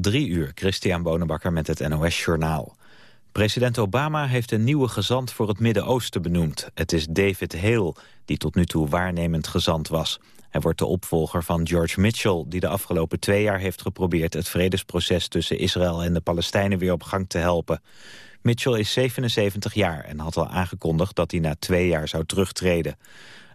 Drie uur, Christian Bonenbakker met het NOS Journaal. President Obama heeft een nieuwe gezant voor het Midden-Oosten benoemd. Het is David Hale, die tot nu toe waarnemend gezant was. Hij wordt de opvolger van George Mitchell... die de afgelopen twee jaar heeft geprobeerd... het vredesproces tussen Israël en de Palestijnen weer op gang te helpen. Mitchell is 77 jaar en had al aangekondigd dat hij na twee jaar zou terugtreden.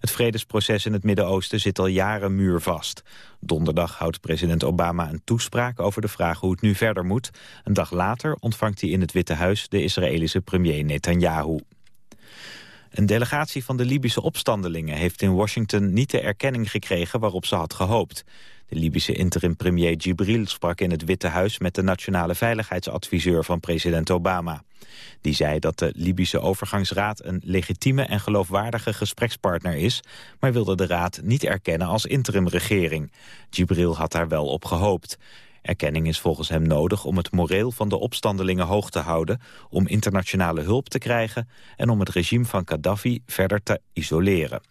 Het vredesproces in het Midden-Oosten zit al jaren muurvast. Donderdag houdt president Obama een toespraak over de vraag hoe het nu verder moet. Een dag later ontvangt hij in het Witte Huis de Israëlische premier Netanyahu. Een delegatie van de Libische opstandelingen heeft in Washington niet de erkenning gekregen waarop ze had gehoopt. De Libische interim-premier Gibril sprak in het Witte Huis met de nationale veiligheidsadviseur van president Obama. Die zei dat de Libische overgangsraad een legitieme en geloofwaardige gesprekspartner is, maar wilde de raad niet erkennen als interimregering. Gibril had daar wel op gehoopt. Erkenning is volgens hem nodig om het moreel van de opstandelingen hoog te houden, om internationale hulp te krijgen en om het regime van Gaddafi verder te isoleren.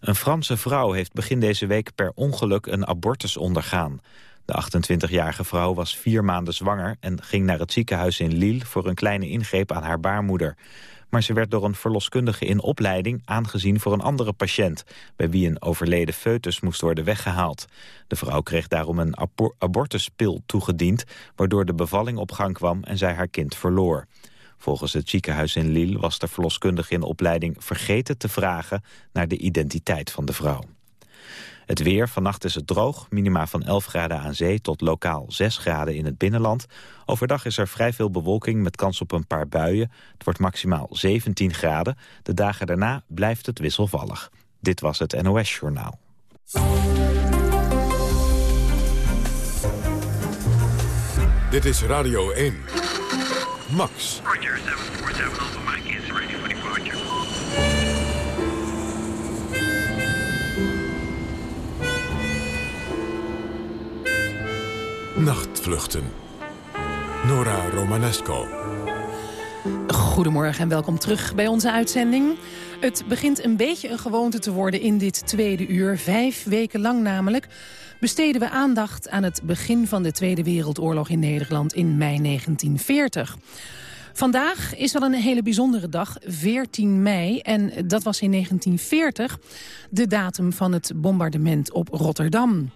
Een Franse vrouw heeft begin deze week per ongeluk een abortus ondergaan. De 28-jarige vrouw was vier maanden zwanger en ging naar het ziekenhuis in Lille voor een kleine ingreep aan haar baarmoeder. Maar ze werd door een verloskundige in opleiding aangezien voor een andere patiënt, bij wie een overleden foetus moest worden weggehaald. De vrouw kreeg daarom een abortuspil toegediend, waardoor de bevalling op gang kwam en zij haar kind verloor. Volgens het ziekenhuis in Lille was de verloskundige in opleiding vergeten te vragen naar de identiteit van de vrouw. Het weer, vannacht is het droog, minima van 11 graden aan zee tot lokaal 6 graden in het binnenland. Overdag is er vrij veel bewolking met kans op een paar buien. Het wordt maximaal 17 graden. De dagen daarna blijft het wisselvallig. Dit was het NOS Journaal. Dit is Radio 1. Max. Roger, 747 Alpha Mike is ready for Nachtvluchten. Nora Romanesco. Goedemorgen en welkom terug bij onze uitzending. Het begint een beetje een gewoonte te worden in dit tweede uur. Vijf weken lang namelijk besteden we aandacht aan het begin van de Tweede Wereldoorlog in Nederland in mei 1940. Vandaag is wel een hele bijzondere dag, 14 mei. En dat was in 1940 de datum van het bombardement op Rotterdam.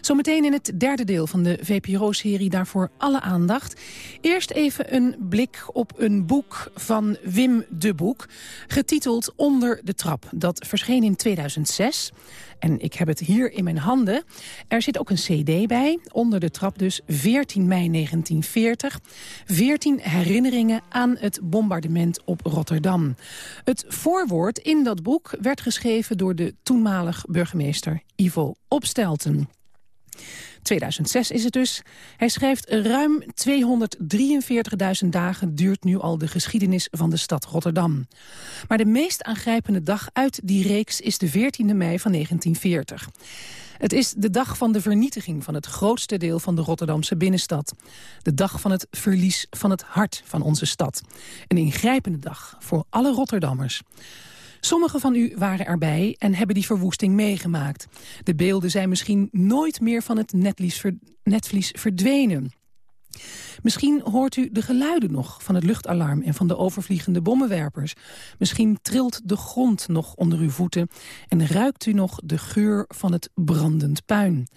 Zometeen in het derde deel van de VPRO-serie daarvoor alle aandacht. Eerst even een blik op een boek van Wim de Boek, getiteld Onder de Trap. Dat verscheen in 2006. En ik heb het hier in mijn handen. Er zit ook een cd bij, onder de trap dus 14 mei 1940. 14 herinneringen aan het bombardement op Rotterdam. Het voorwoord in dat boek werd geschreven door de toenmalig burgemeester Ivo Opstelten. 2006 is het dus. Hij schrijft ruim 243.000 dagen duurt nu al de geschiedenis van de stad Rotterdam. Maar de meest aangrijpende dag uit die reeks is de 14e mei van 1940. Het is de dag van de vernietiging van het grootste deel van de Rotterdamse binnenstad. De dag van het verlies van het hart van onze stad. Een ingrijpende dag voor alle Rotterdammers. Sommigen van u waren erbij en hebben die verwoesting meegemaakt. De beelden zijn misschien nooit meer van het netvlies verdwenen. Misschien hoort u de geluiden nog van het luchtalarm en van de overvliegende bommenwerpers. Misschien trilt de grond nog onder uw voeten en ruikt u nog de geur van het brandend puin.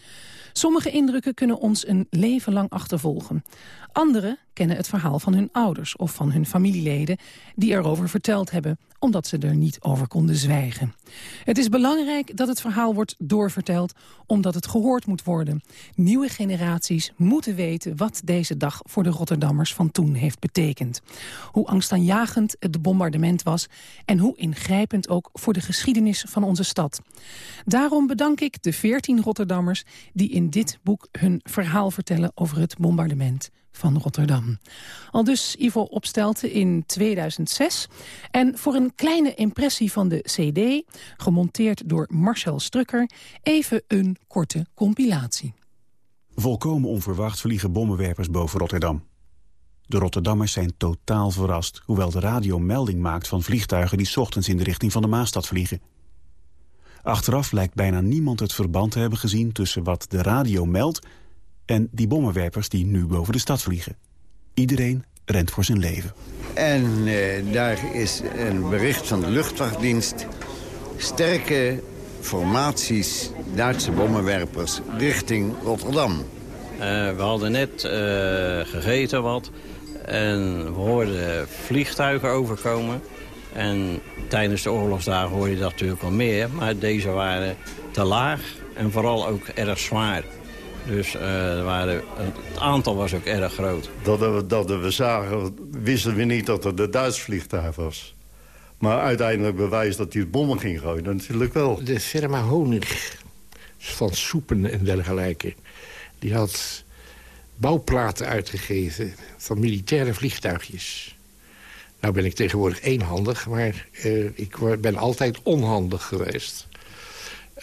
Sommige indrukken kunnen ons een leven lang achtervolgen. Anderen kennen het verhaal van hun ouders of van hun familieleden... die erover verteld hebben, omdat ze er niet over konden zwijgen. Het is belangrijk dat het verhaal wordt doorverteld... omdat het gehoord moet worden. Nieuwe generaties moeten weten wat deze dag voor de Rotterdammers van toen heeft betekend. Hoe angstaanjagend het bombardement was... en hoe ingrijpend ook voor de geschiedenis van onze stad. Daarom bedank ik de veertien Rotterdammers... die in dit boek hun verhaal vertellen over het bombardement van Rotterdam. Al dus Ivo Opstelten in 2006. En voor een kleine impressie van de cd, gemonteerd door Marcel Strucker... even een korte compilatie. Volkomen onverwacht vliegen bommenwerpers boven Rotterdam. De Rotterdammers zijn totaal verrast... hoewel de radio melding maakt van vliegtuigen... die ochtends in de richting van de Maastad vliegen. Achteraf lijkt bijna niemand het verband te hebben gezien... tussen wat de radio meldt en die bommenwerpers die nu boven de stad vliegen. Iedereen rent voor zijn leven. En uh, daar is een bericht van de luchtvaartdienst. Sterke formaties Duitse bommenwerpers richting Rotterdam. Uh, we hadden net uh, gegeten wat en we hoorden vliegtuigen overkomen. En tijdens de oorlogsdagen hoor je dat natuurlijk wel meer. Maar deze waren te laag en vooral ook erg zwaar. Dus uh, waren, het aantal was ook erg groot. Dat we, dat we zagen, wisten we niet dat het een Duits vliegtuig was. Maar uiteindelijk bewijs dat hij het bommen ging gooien, natuurlijk wel. De firma Honig van soepen en dergelijke... die had bouwplaten uitgegeven van militaire vliegtuigjes. Nou ben ik tegenwoordig eenhandig, maar uh, ik ben altijd onhandig geweest.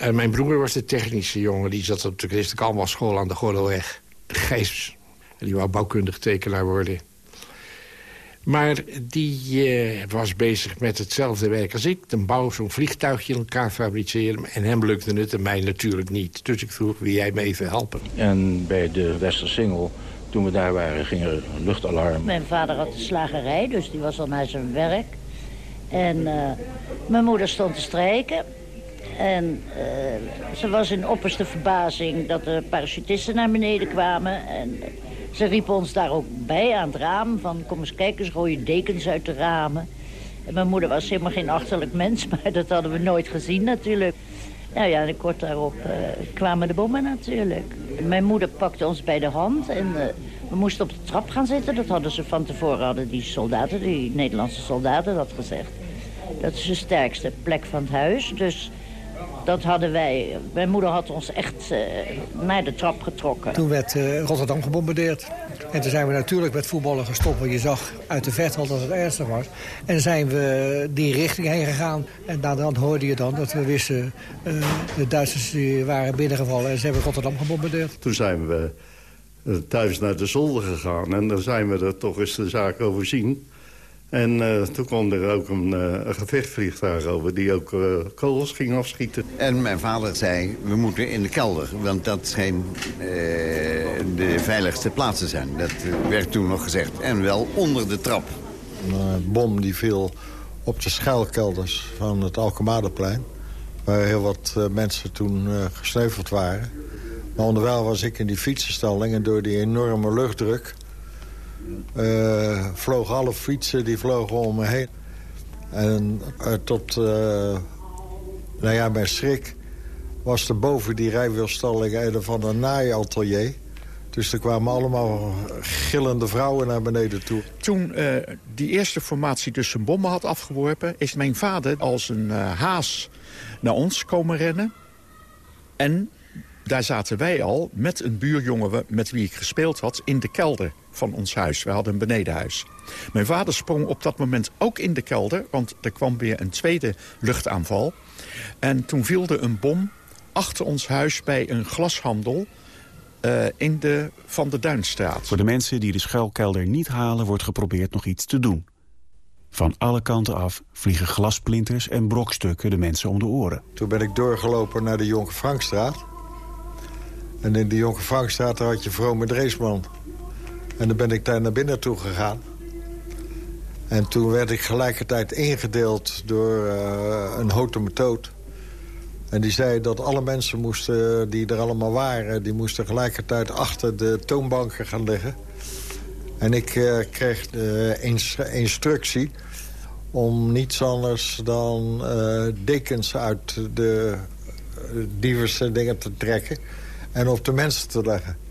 En mijn broer was de technische jongen. Die zat op de christelijke allemaal school aan de Gordelweg. Gijs. En die wou bouwkundig tekenaar worden. Maar die uh, was bezig met hetzelfde werk als ik. Dan bouw zo'n vliegtuigje in elkaar fabriceren. En hem lukte het en mij natuurlijk niet. Dus ik vroeg, wil jij me even helpen? En bij de Westersingel, toen we daar waren, ging er een luchtalarm. Mijn vader had de slagerij, dus die was al naar zijn werk. En uh, mijn moeder stond te strijken. En uh, ze was in opperste verbazing dat de parachutisten naar beneden kwamen. En ze riepen ons daar ook bij aan het raam. Van kom eens kijken, eens gooien dekens uit de ramen. En mijn moeder was helemaal geen achterlijk mens, maar dat hadden we nooit gezien natuurlijk. Nou ja, en kort daarop uh, kwamen de bommen natuurlijk. Mijn moeder pakte ons bij de hand en uh, we moesten op de trap gaan zitten. Dat hadden ze van tevoren, hadden die soldaten, die Nederlandse soldaten dat gezegd. Dat is de sterkste plek van het huis, dus dat hadden wij. Mijn moeder had ons echt uh, naar de trap getrokken. Toen werd uh, Rotterdam gebombardeerd. En toen zijn we natuurlijk met voetballen gestopt. Want je zag uit de verte al dat het ernstig was. En zijn we die richting heen gegaan. En dan hoorde je dan dat we wisten... Uh, de Duitsers die waren binnengevallen en ze hebben Rotterdam gebombardeerd. Toen zijn we thuis naar de zolder gegaan. En dan zijn we er toch eens de zaak overzien. En uh, toen kwam er ook een, uh, een gevechtvliegtuig over die ook uh, kogels ging afschieten. En mijn vader zei, we moeten in de kelder, want dat scheen de veiligste plaats te zijn. Dat werd toen nog gezegd. En wel onder de trap. Een bom die viel op de schuilkelders van het Alkemadeplein. Waar heel wat mensen toen gesneuveld waren. Maar onderwijl was ik in die fietsenstalling en door die enorme luchtdruk vlogen alle fietsen die vlogen om me heen. En uh, tot, uh, nou ja, mijn schrik was er boven die rijwielstalling van een naaiatelier. Dus er kwamen allemaal gillende vrouwen naar beneden toe. Toen die eerste formatie dus zijn bommen had afgeworpen... is mijn vader als een haas naar ons komen rennen. En daar zaten wij al met een buurjongen met wie ik gespeeld had in de kelder van ons huis. We hadden een benedenhuis. Mijn vader sprong op dat moment ook in de kelder, want er kwam weer een tweede luchtaanval. En toen viel er een bom achter ons huis bij een glashandel uh, in de Van de Duinstraat. Voor de mensen die de schuilkelder niet halen, wordt geprobeerd nog iets te doen. Van alle kanten af vliegen glasplinters en brokstukken de mensen om de oren. Toen ben ik doorgelopen naar de Jonker Frankstraat. En in de Jonker Frankstraat had je Vrome Dreesman. En dan ben ik daar naar binnen toe gegaan. En toen werd ik gelijkertijd ingedeeld door uh, een houten methode. En die zei dat alle mensen moesten, die er allemaal waren... die moesten gelijkertijd achter de toonbanken gaan liggen. En ik uh, kreeg instructie om niets anders dan uh, dekens uit de diverse dingen te trekken... en op de mensen te leggen.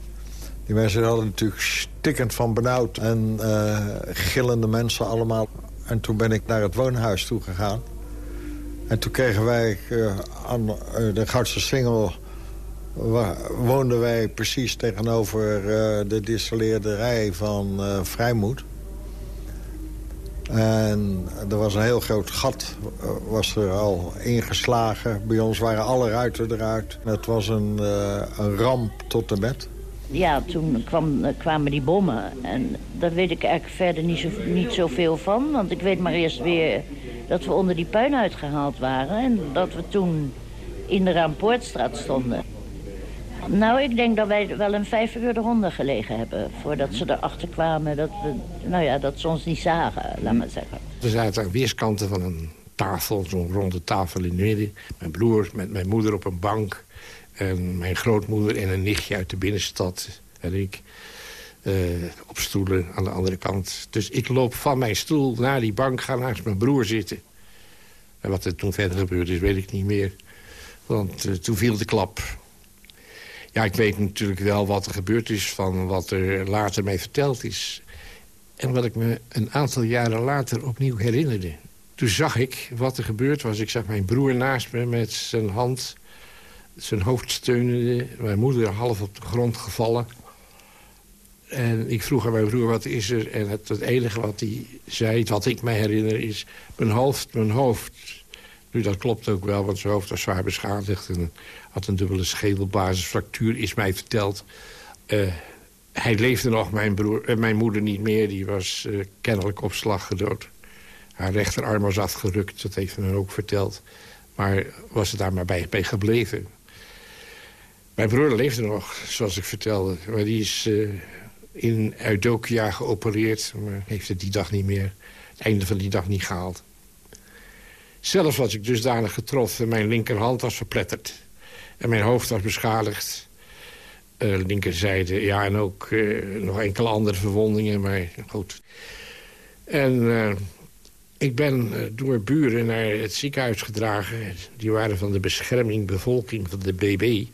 Die mensen hadden natuurlijk stikkend van benauwd en uh, gillende mensen allemaal. En toen ben ik naar het woonhuis toe gegaan. En toen kregen wij uh, aan uh, de Goudse Singel... woonden wij precies tegenover de distalleerderij van Vrijmoed. En er was een heel groot gat, was er al ingeslagen. Bij ons waren alle ruiten eruit. Het was een, een ramp tot de met ja, toen kwam, kwamen die bommen. En daar weet ik eigenlijk verder niet, zo, niet zoveel van. Want ik weet maar eerst weer dat we onder die puin uitgehaald waren. En dat we toen in de Raampoortstraat stonden. Nou, ik denk dat wij wel een vijf uur eronder gelegen hebben... voordat ze erachter kwamen dat, we, nou ja, dat ze ons niet zagen, laat maar zeggen. We zaten aan weerskanten van een tafel, zo'n ronde tafel in het midden. Mijn broer met mijn moeder op een bank. En mijn grootmoeder en een nichtje uit de binnenstad. En ik uh, op stoelen aan de andere kant. Dus ik loop van mijn stoel naar die bank, ga naast mijn broer zitten. En wat er toen verder gebeurd is, weet ik niet meer. Want uh, toen viel de klap. Ja, ik weet natuurlijk wel wat er gebeurd is van wat er later mij verteld is. En wat ik me een aantal jaren later opnieuw herinnerde. Toen zag ik wat er gebeurd was. Ik zag mijn broer naast me met zijn hand, zijn hoofd steunende. Mijn moeder half op de grond gevallen. En ik vroeg aan mijn broer, wat is er? En het, het enige wat hij zei, wat ik me herinner, is... mijn hoofd, mijn hoofd. Nu, dat klopt ook wel, want zijn hoofd was zwaar beschadigd... en had een dubbele schedelbasisfractuur, is mij verteld. Uh, hij leefde nog, mijn, broer, uh, mijn moeder niet meer. Die was uh, kennelijk op slag gedood. Haar rechterarm was afgerukt, dat heeft men ook verteld. Maar was het daar maar bij gebleven. Mijn broer leefde nog, zoals ik vertelde. Maar die is in Eudokia geopereerd. Maar heeft het die dag niet meer. Het einde van die dag niet gehaald. Zelf was ik dusdanig getroffen. Mijn linkerhand was verpletterd. En mijn hoofd was beschadigd. Uh, linkerzijde, ja, en ook uh, nog enkele andere verwondingen, maar goed. En ik ben door buren naar het ziekenhuis gedragen. Die waren van de bescherming bevolking van de BB.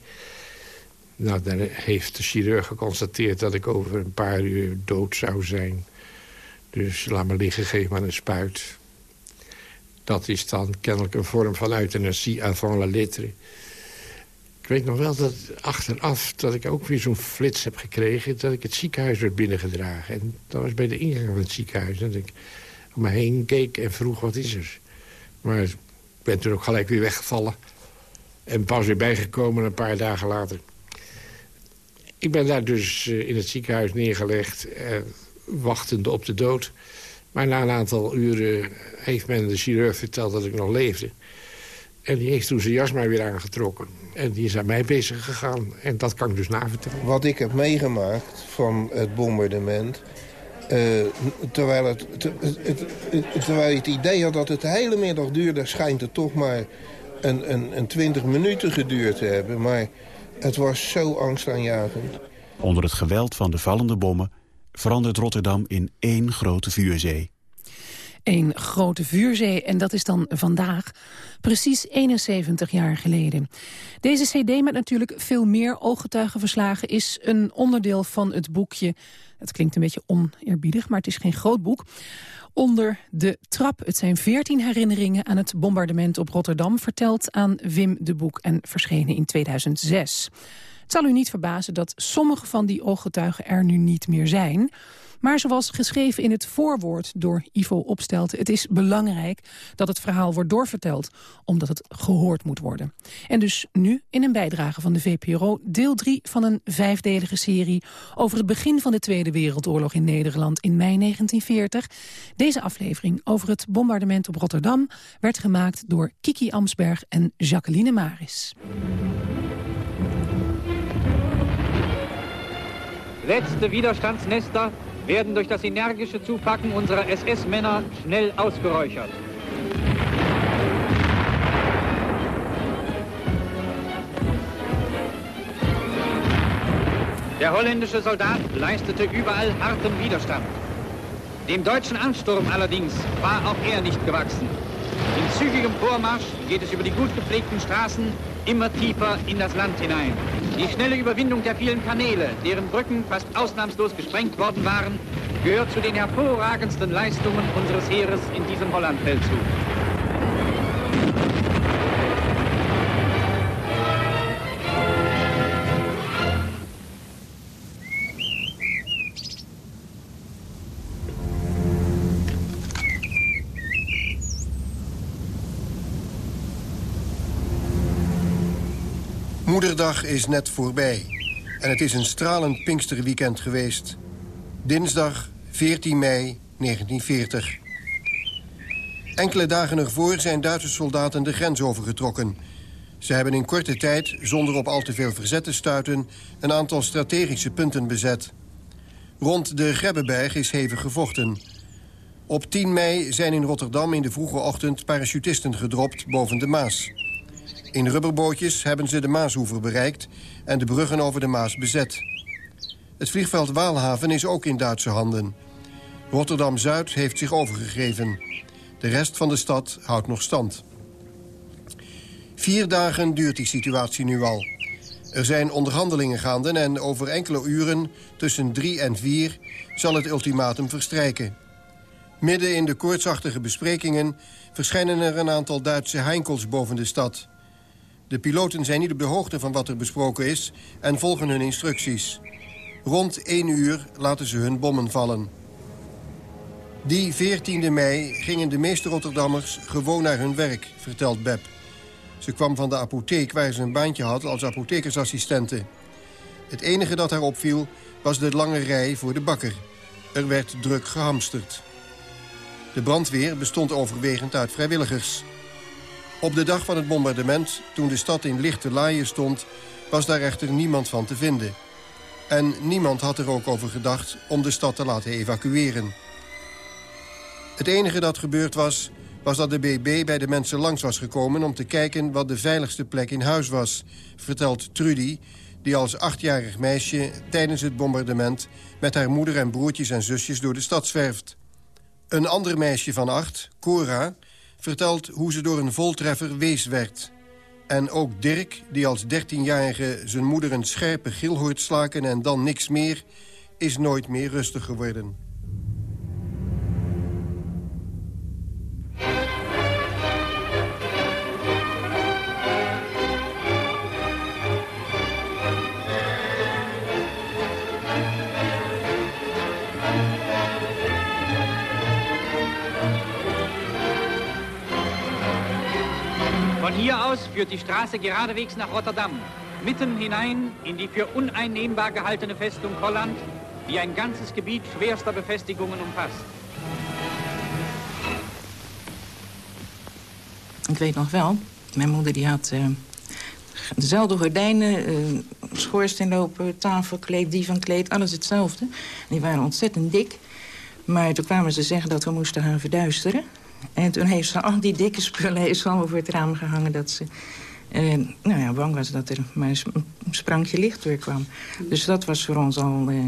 Nou, dan heeft de chirurg geconstateerd dat ik over een paar uur dood zou zijn. Dus laat me liggen, geef maar een spuit. Dat is dan kennelijk een vorm van euthanasie avant la lettre. Ik weet nog wel dat achteraf dat ik ook weer zo'n flits heb gekregen... dat ik het ziekenhuis werd binnengedragen. En dat was bij de ingang van het ziekenhuis. Dat ik om me heen keek en vroeg wat is er. Maar ik ben toen ook gelijk weer weggevallen. En pas weer bijgekomen een paar dagen later. Ik ben daar dus eh, in het ziekenhuis neergelegd, eh, wachtende op de dood. Maar na een aantal uren heeft men de chirurg verteld dat ik nog leefde. En die heeft toen zijn jas maar weer aangetrokken. En die is aan mij bezig gegaan. En dat kan ik dus navertellen. Wat ik heb meegemaakt van het bombardement... Uh, terwijl, het, terwijl je het idee had dat het de hele middag duurde... schijnt het toch maar een, een, een 20 minuten geduurd te hebben. Maar het was zo angstaanjagend. Onder het geweld van de vallende bommen verandert Rotterdam in één grote vuurzee. Een grote vuurzee en dat is dan vandaag, precies 71 jaar geleden. Deze cd met natuurlijk veel meer ooggetuigenverslagen is een onderdeel van het boekje. Het klinkt een beetje oneerbiedig, maar het is geen groot boek. Onder de trap. Het zijn veertien herinneringen aan het bombardement op Rotterdam... verteld aan Wim de Boek en verschenen in 2006. Het zal u niet verbazen dat sommige van die ooggetuigen er nu niet meer zijn... Maar zoals geschreven in het voorwoord door Ivo Opstelt... het is belangrijk dat het verhaal wordt doorverteld... omdat het gehoord moet worden. En dus nu in een bijdrage van de VPRO... deel 3 van een vijfdelige serie... over het begin van de Tweede Wereldoorlog in Nederland in mei 1940. Deze aflevering over het bombardement op Rotterdam... werd gemaakt door Kiki Amsberg en Jacqueline Maris. Letzte Widerstandsnester werden durch das energische Zupacken unserer SS-Männer schnell ausgeräuchert. Der holländische Soldat leistete überall harten Widerstand. Dem deutschen Ansturm allerdings war auch er nicht gewachsen. In zügigem Vormarsch geht es über die gut gepflegten Straßen immer tiefer in das Land hinein. Die schnelle Überwindung der vielen Kanäle, deren Brücken fast ausnahmslos gesprengt worden waren, gehört zu den hervorragendsten Leistungen unseres Heeres in diesem Hollandfeldzug. Moederdag is net voorbij. En het is een stralend Pinksterweekend geweest. Dinsdag 14 mei 1940. Enkele dagen ervoor zijn Duitse soldaten de grens overgetrokken. Ze hebben in korte tijd, zonder op al te veel verzet te stuiten... een aantal strategische punten bezet. Rond de Grebbeberg is hevig gevochten. Op 10 mei zijn in Rotterdam in de vroege ochtend parachutisten gedropt boven de Maas. In rubberbootjes hebben ze de Maashoever bereikt en de bruggen over de Maas bezet. Het vliegveld Waalhaven is ook in Duitse handen. Rotterdam-Zuid heeft zich overgegeven. De rest van de stad houdt nog stand. Vier dagen duurt die situatie nu al. Er zijn onderhandelingen gaande en over enkele uren, tussen drie en vier, zal het ultimatum verstrijken. Midden in de koortsachtige besprekingen verschijnen er een aantal Duitse heinkels boven de stad. De piloten zijn niet op de hoogte van wat er besproken is en volgen hun instructies. Rond één uur laten ze hun bommen vallen. Die 14e mei gingen de meeste Rotterdammers gewoon naar hun werk, vertelt Beb. Ze kwam van de apotheek waar ze een baantje had als apothekersassistente. Het enige dat haar opviel was de lange rij voor de bakker. Er werd druk gehamsterd. De brandweer bestond overwegend uit vrijwilligers. Op de dag van het bombardement, toen de stad in lichte laaien stond... was daar echter niemand van te vinden. En niemand had er ook over gedacht om de stad te laten evacueren. Het enige dat gebeurd was, was dat de BB bij de mensen langs was gekomen... om te kijken wat de veiligste plek in huis was, vertelt Trudy... die als achtjarig meisje tijdens het bombardement... met haar moeder en broertjes en zusjes door de stad zwerft. Een ander meisje van acht, Cora, vertelt hoe ze door een voltreffer wees werd. En ook Dirk, die als dertienjarige zijn moeder een scherpe gil hoort slaken... en dan niks meer, is nooit meer rustig geworden. Führt die Straße geradewegs nach Rotterdam, mitten hinein in die für uneinnehmbar gehaltene Festung Holland, die ein ganzes Gebiet schwerster Befestigungen umfasst. Ik weet nog wel, mijn moeder die had uh, dezelfde gordijnen, uh, tafelkleed, divankleed, alles hetzelfde. Die waren ontzettend dik. Maar toen kwamen ze zeggen dat we moesten gaan verduisteren. En toen heeft ze al die dikke spullen heeft voor het raam gehangen... dat ze uh, nou ja, bang was dat er maar een sprankje licht door kwam. Dus dat was voor ons al uh,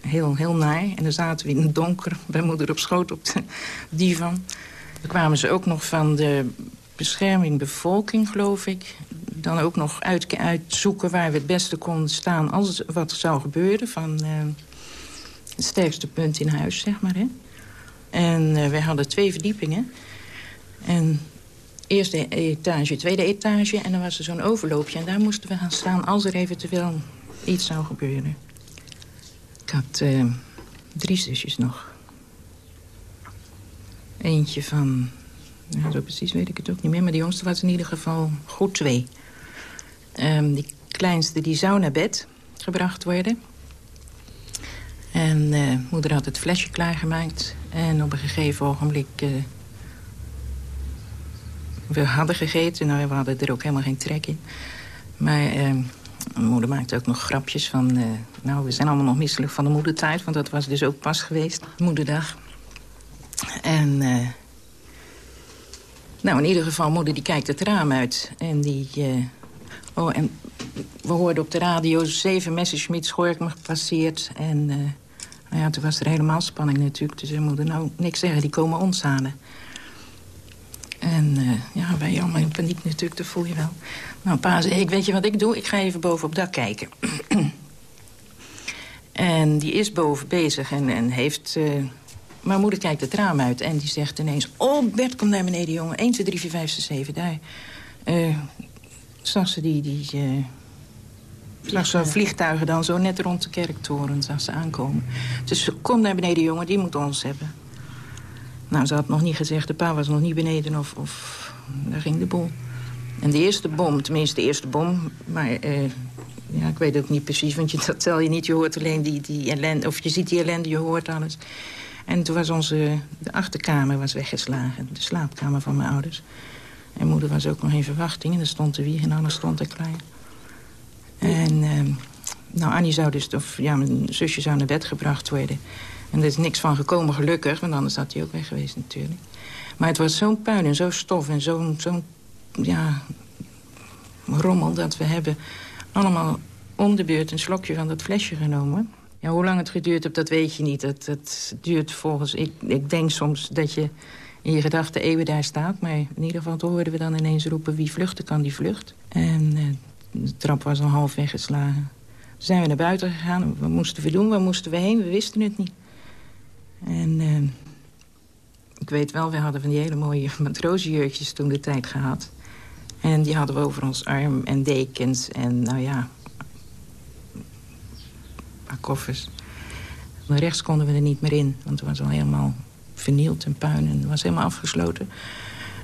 heel, heel naar. En dan zaten we in het donker bij moeder op schoot op de divan. Dan kwamen ze ook nog van de bescherming bevolking, geloof ik. Dan ook nog uit, uitzoeken waar we het beste konden staan... als wat zou gebeuren van uh, het sterkste punt in huis, zeg maar, hè. En uh, wij hadden twee verdiepingen. En eerste etage, tweede etage. En dan was er zo'n overloopje. En daar moesten we gaan staan als er eventueel iets zou gebeuren. Ik had uh, drie zusjes nog. Eentje van... Nou, zo precies weet ik het ook niet meer. Maar de jongste was in ieder geval goed twee. Um, die kleinste die zou naar bed gebracht worden. En uh, moeder had het flesje klaargemaakt. En op een gegeven ogenblik... Uh, we hadden gegeten, nou, we hadden er ook helemaal geen trek in. Maar uh, moeder maakte ook nog grapjes van... nou, we zijn allemaal nog misselijk van de moedertijd... want dat was dus ook pas geweest, moederdag. En... nou, in ieder geval, moeder die kijkt het raam uit. En die... oh, en we hoorden op de radio zeven Messerschmitt Schork gepasseerd. En nou ja, toen was er helemaal spanning natuurlijk. Dus we moeten nou niks zeggen, die komen ons halen. En uh, ja, wij allemaal in paniek natuurlijk, dat voel je wel. Nou, pa zei, ik weet je wat ik doe? Ik ga even boven op dak kijken. en die is boven bezig en, en heeft... Uh, maar moeder kijkt het raam uit en die zegt ineens... Oh, Bert, kom naar beneden, jongen. 1, 2, 3, 4, 5, 6, 7, daar. Uh, zag ze die... die zag ze vliegtuigen dan zo net rond de kerktoren zag ze aankomen. Dus kom naar beneden, jongen, die moet ons hebben. Nou, ze had nog niet gezegd, de pa was nog niet beneden of, of daar ging de bol. En de eerste bom, tenminste de eerste bom, maar eh, ja, ik weet ook niet precies, want je, dat tel je niet. Je hoort alleen die, die ellende, of je ziet die ellende, je hoort alles. En toen was onze, de achterkamer was weggeslagen, de slaapkamer van mijn ouders. En moeder was ook nog in verwachting. En er stond de wieg en alles stond er klaar. En ehm, nou, Annie zou dus, of ja, mijn zusje zou naar bed gebracht worden. En er is niks van gekomen, gelukkig. Want anders had hij ook weg geweest natuurlijk. Maar het was zo'n puin en zo'n stof en zo'n zo'n ja, rommel... dat we hebben allemaal om de beurt een slokje van dat flesje genomen. Ja, hoe lang het geduurd heeft, dat weet je niet. Het, het duurt volgens... Ik, ik denk soms dat je in je gedachten eeuwen daar staat. Maar in ieder geval hoorden we dan ineens roepen... wie vluchten kan, die vlucht. En eh, de trap was al half weggeslagen. Toen zijn we naar buiten gegaan. Wat moesten we doen? Waar moesten we heen? We wisten het niet. En uh, ik weet wel, we hadden van die hele mooie matrozenjurkjes toen de tijd gehad. En die hadden we over ons arm en dekens en nou ja, paar koffers. Maar rechts konden we er niet meer in, want het was al helemaal vernield en puin en het was helemaal afgesloten.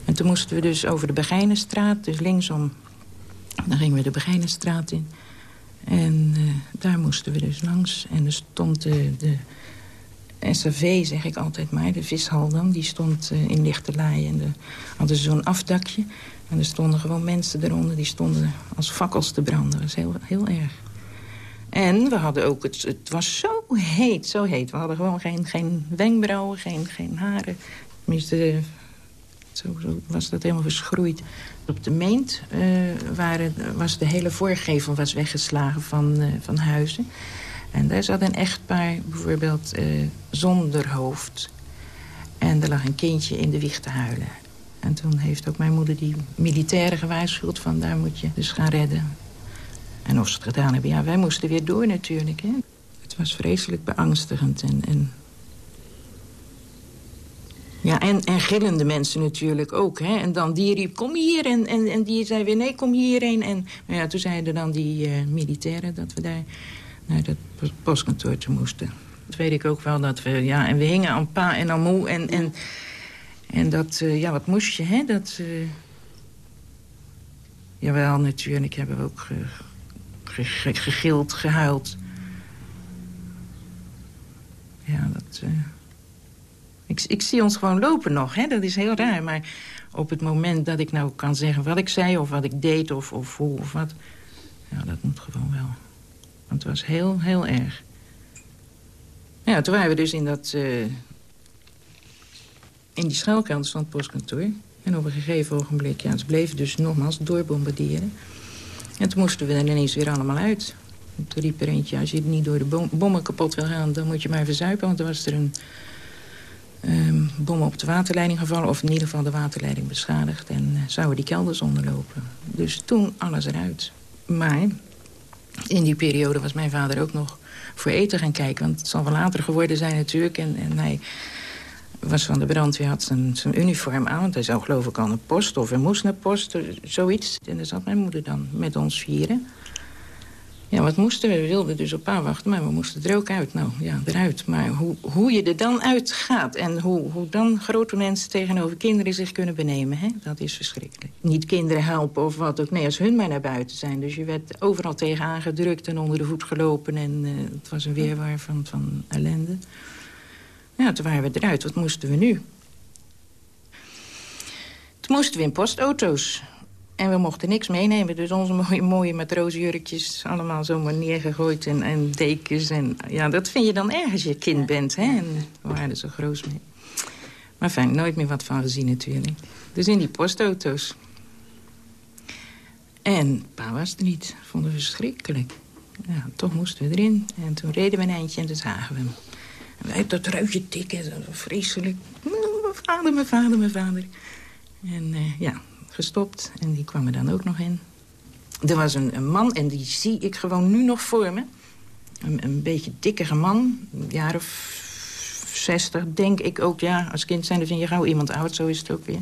En toen moesten we dus over de Begijnenstraat, dus linksom. Dan gingen we de Begijnenstraat in. En uh, daar moesten we dus langs. En er stond de, de SAV, zeg ik altijd maar, de vishal dan... die stond uh, in lichterlaaien en de, hadden zo'n afdakje. En er stonden gewoon mensen eronder, die stonden als fakkels te branden. Dat was heel, heel erg. En we hadden ook, het, het was zo heet, zo heet. We hadden gewoon geen, geen wenkbrauwen, geen, geen haren. Tenminste, zo, was dat helemaal verschroeid. Op de meent uh, waren, was de hele voorgevel was weggeslagen van, uh, van huizen. En daar zat een echtpaar bijvoorbeeld uh, zonder hoofd. En er lag een kindje in de wieg te huilen. En toen heeft ook mijn moeder die militairen gewaarschuwd... van daar moet je dus gaan redden. En of ze het gedaan hebben, ja, wij moesten weer door natuurlijk. Hè. Het was vreselijk beangstigend en... en ja, en, en gillende mensen natuurlijk ook. Hè. En dan die riep, kom hier. En, en, en die zei weer, nee, kom hierheen. En maar ja, toen zeiden dan die uh, militairen dat we daar naar dat postkantoor moesten. Dat weet ik ook wel, dat we, ja, en we hingen aan pa en aan moe. En, en, en dat, uh, ja, wat moest je, hè? Dat, uh, jawel, natuurlijk hebben we ook gegild, gehuild. Ja, dat... Ik, zie ons gewoon lopen nog, hè? dat is heel raar. Maar op het moment dat ik nou kan zeggen wat ik zei... of wat ik deed of, of hoe of wat... Ja, dat moet gewoon wel. Want het was heel, heel erg. Ja, toen waren we dus in dat... Uh... in die schuilkant van het postkantoor. En op een gegeven ogenblik... ja, ze bleven dus nogmaals doorbombarderen... En toen moesten we er ineens weer allemaal uit. toen riep er eentje, als je niet door de bommen kapot wil gaan... dan moet je maar verzuipen, want er was er een um, bom op de waterleiding gevallen... of in ieder geval de waterleiding beschadigd... en uh, zouden die kelders onderlopen. Dus toen alles eruit. Maar in die periode was mijn vader ook nog voor eten gaan kijken. Want het zal wel later geworden zijn natuurlijk. En, en hij was van de brandweer, had zijn, zijn uniform aan. Want hij zou geloof ik al naar post of hij moest naar post, zoiets. En daar zat mijn moeder dan met ons vieren. Ja, wat moesten we? We wilden dus op pa wachten, maar we moesten er ook uit. Nou, ja, eruit. Maar hoe, hoe je er dan uit gaat en hoe, hoe dan grote mensen tegenover kinderen zich kunnen benemen... Hè, dat is verschrikkelijk. Niet kinderen helpen of wat ook. Nee, als hun maar naar buiten zijn. Dus je werd overal tegen aangedrukt en onder de voet gelopen. En uh, het was een weerwaar van, van ellende. Ja, toen waren we eruit. Wat moesten we nu? Toen moesten we in postauto's. En we mochten niks meenemen. Dus onze mooie, mooie matrozenjurkjes allemaal zomaar neergegooid. En, en dekens. En, ja, dat vind je dan erg als je kind bent. Hè? En we waren zo groot mee. Maar fijn, nooit meer wat van gezien natuurlijk. Dus in die postauto's. En pa was er niet. Vonden we verschrikkelijk. Ja, toch moesten we erin. En toen reden we een eindje en toen zagen we hem. Uit dat ruitje tikken, zo vreselijk. Mijn vader, mijn vader, mijn vader. En uh, ja, gestopt. En die kwam er dan ook nog in. Er was een, man, en die zie ik gewoon nu nog voor me. Een, een beetje dikkere man, een jaar of zestig, denk ik ook. Ja, als kind zijn dan vind je gauw iemand oud, zo is het ook weer.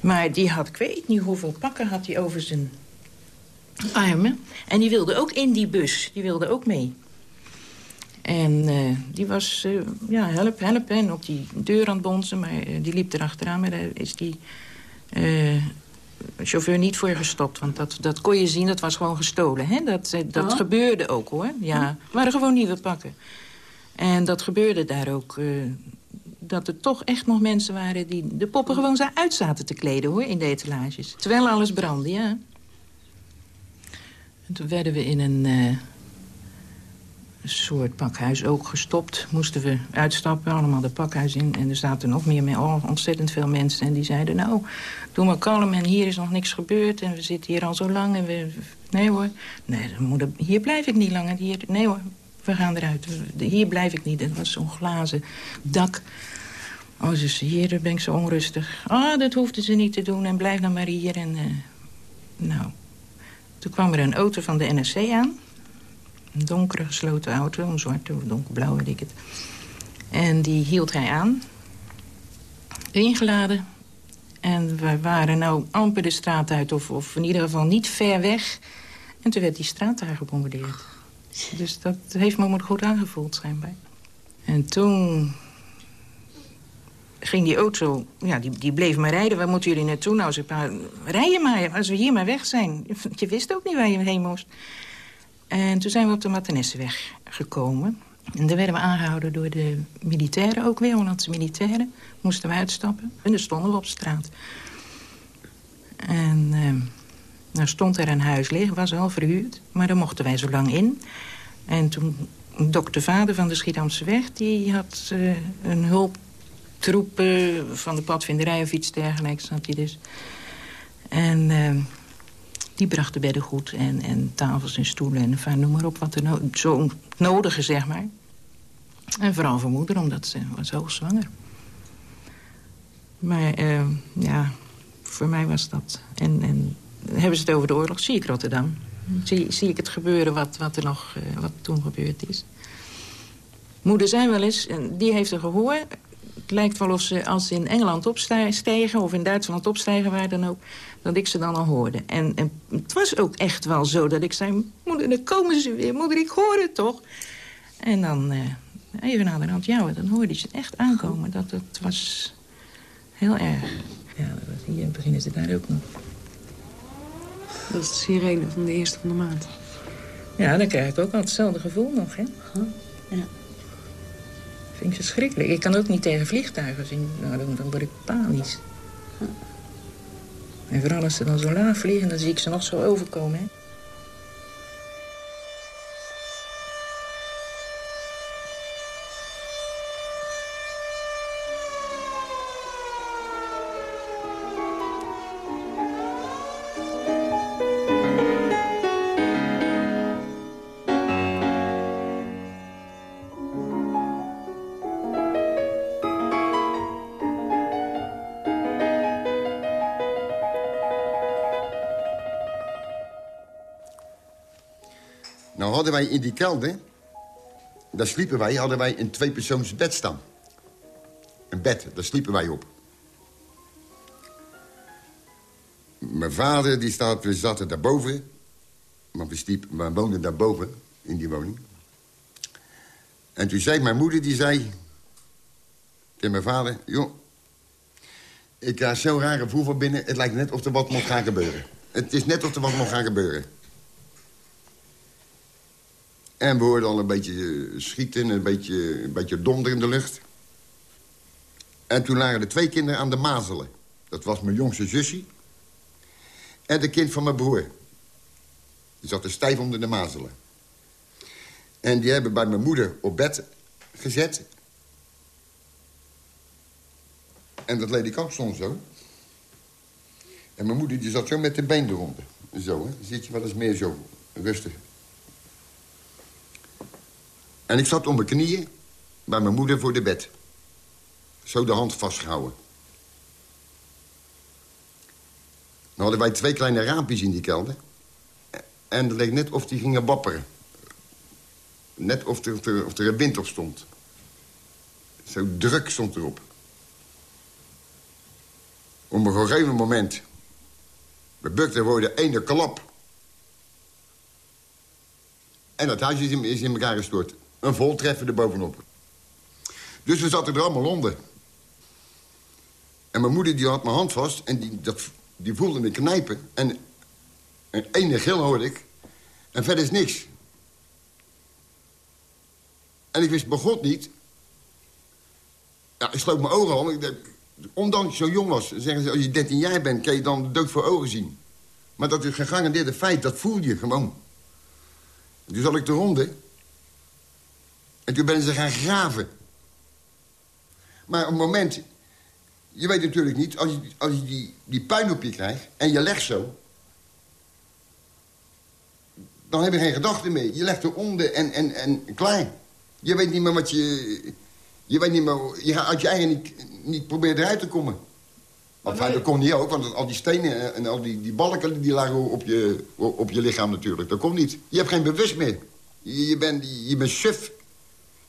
Maar die had, ik weet niet hoeveel pakken had hij over zijn armen. En die wilde ook in die bus, die wilde ook mee. En uh, die was, uh, ja, help, help, en op die deur aan het bonzen. Maar uh, die liep erachteraan, maar daar is die chauffeur niet voor gestopt. Want dat, dat kon je zien, dat was gewoon gestolen. Hè? Dat, dat oh. gebeurde ook, hoor. Ja, het waren gewoon nieuwe pakken. En dat gebeurde daar ook. dat er toch echt nog mensen waren... die de poppen gewoon zo uit zaten te kleden, hoor, in de etalages. Terwijl alles brandde, ja. En toen werden we in een... Uh, soort pakhuis ook gestopt. Moesten we uitstappen, allemaal de pakhuis in. En er zaten nog meer, oh, ontzettend veel mensen. En die zeiden, nou, doe maar kalm en hier is nog niks gebeurd. En we zitten hier al zo lang. En we, nee hoor, nee, moeder, hier blijf ik niet lang. Hier, nee hoor, we gaan eruit. Hier blijf ik niet. Het was zo'n glazen dak. Oh, zei, hier ben ik zo onrustig. Ah, oh, dat hoefden ze niet te doen en blijf dan maar hier. En, uh, nou, toen kwam er een auto van de NRC aan. Donkere gesloten auto, een zwarte of donkerblauw, weet ik het. En die hield hij aan. Ingeladen. En we waren nou amper de straat uit, of, of in ieder geval niet ver weg. En toen werd die straat daar gebombardeerd. Dus dat heeft me goed aangevoeld, schijnbaar. En toen ging die auto, ja, die, die bleef maar rijden. Waar moeten jullie naartoe? Nou, ze rij je maar, als we hier maar weg zijn. Je wist ook niet waar je heen moest. En toen zijn we op de Martinesseweg gekomen. En daar werden we aangehouden door de militairen ook weer, Hollandse militairen. Moesten we uitstappen. En daar stonden we op straat. En uh, nou stond er een huis liggen, was al verhuurd. Maar daar mochten wij zo lang in. En toen dokter Vader van de Schiedamse Weg... die had uh, een hulptroep uh, van de padvinderij of iets dergelijks. Had hij dus. En uh, die bracht de bedden goed en, en tafels en stoelen en enfin, noem maar op. Wat er zo nodige, zeg maar. En vooral voor moeder, omdat ze was hoogzwanger. Maar ja, voor mij was dat. En, en hebben ze het over de oorlog, zie ik Rotterdam zie, zie ik het gebeuren wat, wat er nog uh, wat toen gebeurd is. Moeder zei wel eens, en die heeft er gehoord... het lijkt wel of ze als ze in Engeland opstijgen... of in Duitsland opstijgen, waar dan ook... dat ik ze dan al hoorde. En, en het was ook echt wel zo dat ik zei... moeder, dan komen ze weer. Moeder, ik hoor het toch. En dan uh, even naar de rand, ja, dan hoorde je ze echt aankomen. Dat het was heel erg. Ja, hier beginnen ze daar ook nog. Dat is de sirene van de eerste van de maand. Ja, dan krijg ik ook al hetzelfde gevoel nog, hè? Ja. Vind ik verschrikkelijk. Ik kan ook niet tegen vliegtuigen zien. Nou, dan, dan word ik panisch. En vooral als ze dan zo laag vliegen, dan zie ik ze nog zo overkomen, hè? In die kelder... daar sliepen wij, hadden wij een tweepersoons bed staan. Een bed, daar sliepen wij op. Mijn vader die staat, we zaten daarboven. Maar we, sliep, we woonden daarboven, in die woning. En toen zei mijn moeder, die zei... tegen mijn vader... joh, ik krijg zo'n rare gevoel van binnen... het lijkt net of er wat moet gaan gebeuren. Het is net of er wat moet gaan gebeuren. En we hoorden al een beetje eh, schieten, een beetje, een beetje donder in de lucht. En toen lagen er twee kinderen aan de mazelen. Dat was mijn jongste zusje en de kind van mijn broer. Die zat er stijf onder de mazelen. En die hebben bij mijn moeder op bed gezet. En dat ledikant stond zo. En mijn moeder die zat zo met de been eronder. Zo, hè. Zit je wel eens meer zo rustig. En ik zat op mijn knieën bij mijn moeder voor de bed. Zo de hand vastgehouden. Dan hadden wij twee kleine raampjes in die kelder. En het leek net of die gingen wapperen. Net of er, of een wind op stond. Zo druk stond erop. Op een gegeven moment... We bukten worden ene klap. En dat huis is in, is in elkaar gestort. Een voltreffer er bovenop. Dus we zaten er allemaal onder. En mijn moeder die had mijn hand vast en die, dat, die voelde me knijpen. En een ene gil hoorde ik. En verder is niks. En ik wist bij God niet... Ja, ik sloot mijn ogen al. Ik dacht, ondanks je zo jong was, zeggen ze... als je 13 jaar bent, kan je dan de dood voor ogen zien. Maar dat is een gegarandeerde feit, dat voel je gewoon. Toen zat ik te ronden. En toen ben ze gaan graven. Maar op het moment... Je weet natuurlijk niet, als je, als je die, die puin op je krijgt... en je legt zo... dan heb je geen gedachten meer. Je legt eronder en, en, en klaar. Je weet niet meer wat je... Je weet niet meer... Je gaat uit je eigen niet, niet proberen eruit te komen. Want dat kon niet ook, want al die stenen en al die, die balken... die lagen op je, op je lichaam natuurlijk. Dat kon niet. Je hebt geen bewust meer. Je, je bent, je bent suf.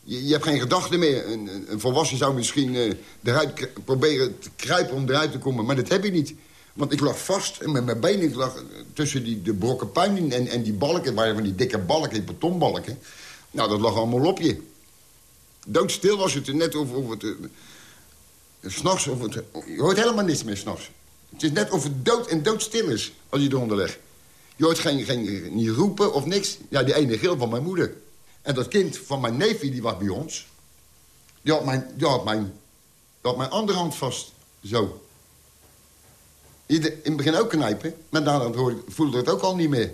Je, hebt geen gedachten meer. Een, een, volwassen zou misschien uh, eruit proberen te kruipen om eruit te komen. Maar dat heb je niet. Want ik lag vast en met mijn benen ik lag tussen die, de brokken puin en, en die balken. waren van die dikke balken, die betonbalken. Nou, dat lag allemaal op je. Doodstil was het net of, of het... Uh, s'nachts, het... Je hoort helemaal niets meer s'nachts. Het is net of het dood en doodstil is als je eronder legt. Je hoort geen, geen, niet roepen of niks. Ja, die ene gil van mijn moeder. En dat kind van mijn neefje, die was bij ons... die had mijn, die had mijn, had mijn andere hand vast. Zo. In het begin ook knijpen, maar daarna voelde het ook al niet meer.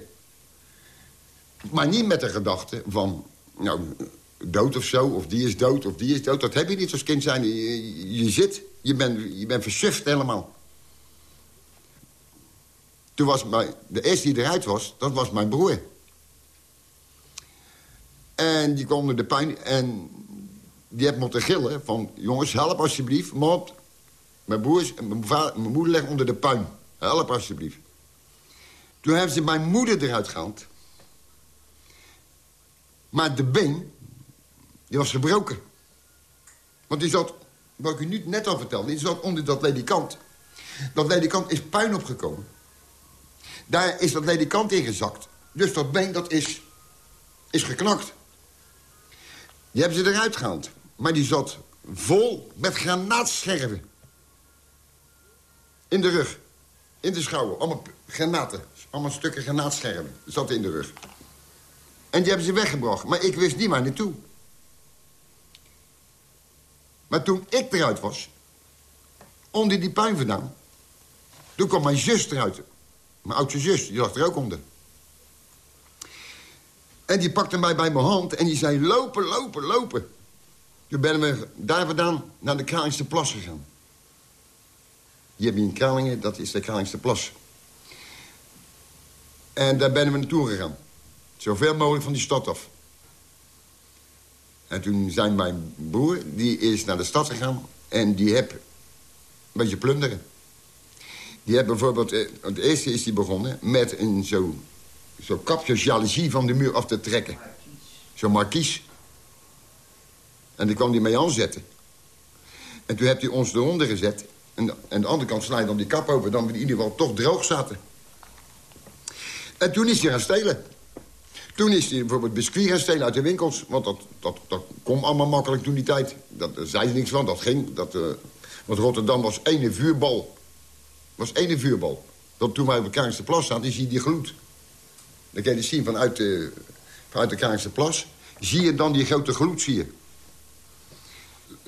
Maar niet met de gedachte van... nou, dood of zo, of die is dood, of die is dood. Dat heb je niet als kind zijn. Je, je zit, je bent je bent versuft helemaal. Toen was mijn, de eerste die eruit was, dat was mijn broer. En die kwam onder de pijn en die heeft moeten gillen van... jongens, help alsjeblieft, want mijn broers mijn, moeder leggen onder de puin. Help alsjeblieft. Toen hebben ze mijn moeder eruit gehaald. Maar de been, die was gebroken. Want die zat, wat ik u nu net al vertelde... die zat onder dat ledikant. Dat ledikant is puin opgekomen. Daar is dat ledikant in gezakt. Dus dat been, dat is, is geknakt. Die hebben ze eruit gehaald. Maar die zat vol met granaatscherven. In de rug. In de schouder. Allemaal granaten. Allemaal stukken granaatscherven. Zat in de rug. En die hebben ze weggebracht. Maar ik wist niet waar naartoe. Maar toen ik eruit was... onder die puin vandaan... toen kwam mijn zus eruit. Mijn oudste zus, die lag er ook onder. En die pakte mij bij mijn hand en die zei... lopen, lopen, lopen. Toen ben we daar vandaan naar de Kralingste Plas gegaan. Die heb je in Kralingen, dat is de Kralingste Plas. En daar ben we naartoe gegaan. Zoveel mogelijk van die stad af. En toen zijn mijn broer, die is naar de stad gegaan... en die heb een beetje plunderen. Die heeft bijvoorbeeld... Eh, het eerste is die begonnen met een zo, zo kapje jaloezie van de muur af te trekken. Zo'n markies. En die kwam die mee aanzetten. En toen heeft hij ons eronder gezet. En aan de andere kant snijdt dan die kap over... dan we in ieder geval toch droog zaten. En toen is hij gaan stelen. Toen is hij bijvoorbeeld biscuit gaan stelen uit de winkels. Want dat, dat, dat kon allemaal makkelijk toen die tijd. Dat, daar zei ze niks van, dat ging. Dat, uh, want Rotterdam was één vuurbal was één vuurbal. Dat toen wij op de Plas zaten, zie je die gloed. Dan kan je zien vanuit de, vanuit de Krangse Plas. Zie je dan die grote gloed, zie je.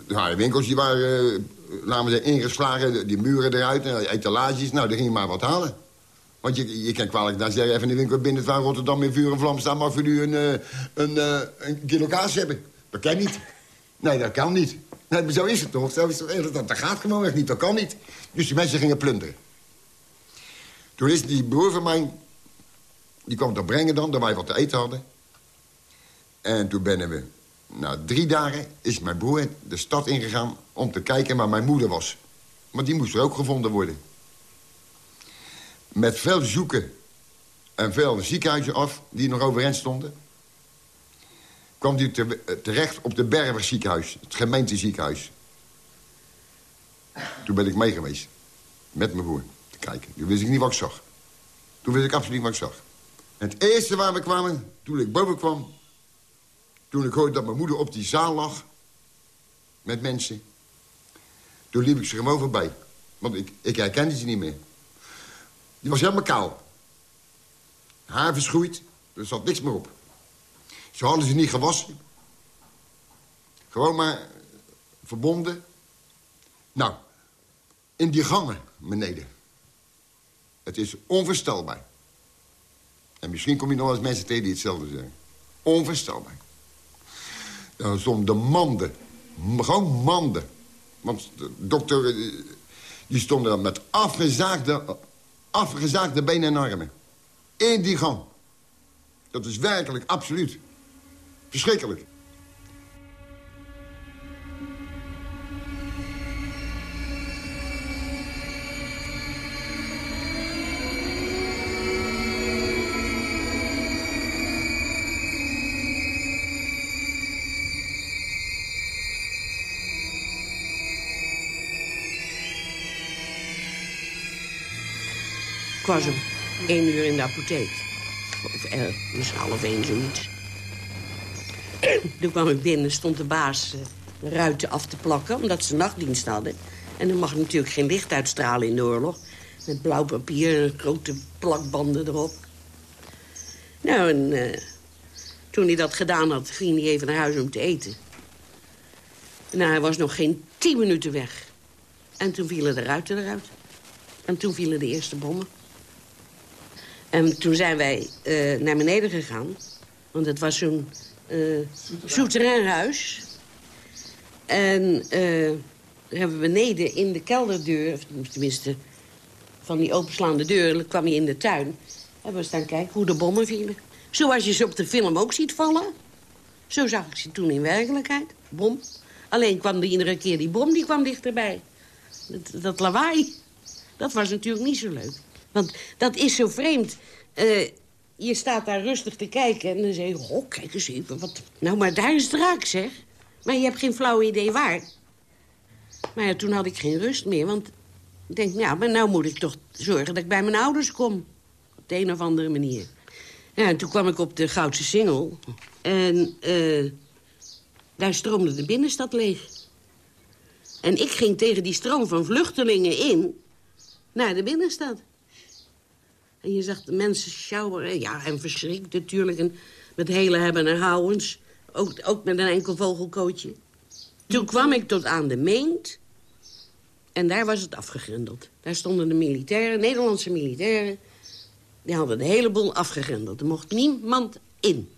Nou, de winkels die waren, laten we zeggen, ingeslagen. Die muren eruit, en etalages. Nou, daar ging je maar wat halen. Want je, je kan kwalijk daar zeggen, even in de winkel binnen... waar Rotterdam in vuur en vlam staan... mag voor u een, uh, een, een kilo kaas hebben. Dat kan niet. Nee, dat kan niet. Nee, maar zo is het toch? Zo is het, dat, dat gaat gewoon echt niet, dat kan niet. Dus die mensen gingen plunderen. Toen is die broer van mij... die kwam dat brengen dan, dat wij wat te eten hadden. En toen ben we... Na drie dagen is mijn broer de stad ingegaan... om te kijken waar mijn moeder was. Maar die moest er ook gevonden worden. Met veel zoeken en veel ziekenhuizen af... die nog overeind stonden kwam hij terecht op de Berber. Het gemeenteziekenhuis. Toen ben ik mee geweest. Met mijn broer. Te kijken. Toen wist ik niet wat ik zag. Toen wist ik absoluut niet wat ik zag. Het eerste waar we kwamen, toen ik boven kwam... toen ik hoorde dat mijn moeder op die zaal lag... met mensen... toen liep ik ze gewoon voorbij. Want ik, ik herkende ze niet meer. Die was helemaal kaal. Haar verschroeid. Er zat niks meer op. Ze hadden ze niet gewassen. Gewoon maar verbonden. Nou, in die gangen beneden. Het is onvoorstelbaar. En misschien kom je nog wel eens mensen tegen die hetzelfde zeggen. Onvoorstelbaar. Dan stonden de manden. Gewoon manden. Want de dokter... eh, Die stonden dan met afgezaagde, afgezaagde benen en armen. In die gang. Dat is werkelijk absoluut. Verschrikkelijk. Ik was om één uur in de apotheek. Of eh, misschien half één, zoiets. Toen kwam ik binnen, stond de baas eh, ruiten af te plakken... omdat ze nachtdienst hadden. En er mag natuurlijk geen licht uitstralen in de oorlog. Met blauw papier en grote plakbanden erop. Nou, en eh, toen hij dat gedaan had, ging hij even naar huis om te eten. Nou, hij was nog geen tien minuten weg. En toen vielen de ruiten eruit. En toen vielen de eerste bommen. En toen zijn wij eh, naar beneden gegaan. Want het was zo'n uh, souterrainhuis. En eh, hebben we beneden in de kelderdeur... of tenminste van die openslaande deur kwam je in de tuin... hebben we staan kijken hoe de bommen vielen. Zoals je ze op de film ook ziet vallen. Zo zag ik ze toen in werkelijkheid. Bom. Alleen kwam de iedere keer die bom die kwam dichterbij. Dat lawaai, dat was natuurlijk niet zo leuk. Want dat is zo vreemd. Uh, je staat daar rustig te kijken en dan zeg je... Oh, kijk eens even, wat... Nou, maar daar is het raak, zeg. Maar je hebt geen flauw idee waar. Maar ja, toen had ik geen rust meer, want... Ik denk, ja, maar nou moet ik toch zorgen dat ik bij mijn ouders kom. Op de een of andere manier. Ja, en toen kwam ik op de Goudse Singel. En uh, daar stroomde de binnenstad leeg. En ik ging tegen die stroom van vluchtelingen in... naar de binnenstad. En je de mensen sjouwen. Ja, en verschrikt natuurlijk. En met hele hebben en houwens. Ook, ook met een enkel vogelkootje. Toen kwam ik tot aan de Meent. En daar was het afgegrendeld. Daar stonden de militairen, Nederlandse militairen. Die hadden de hele boel afgegrendeld. Er mocht niemand in.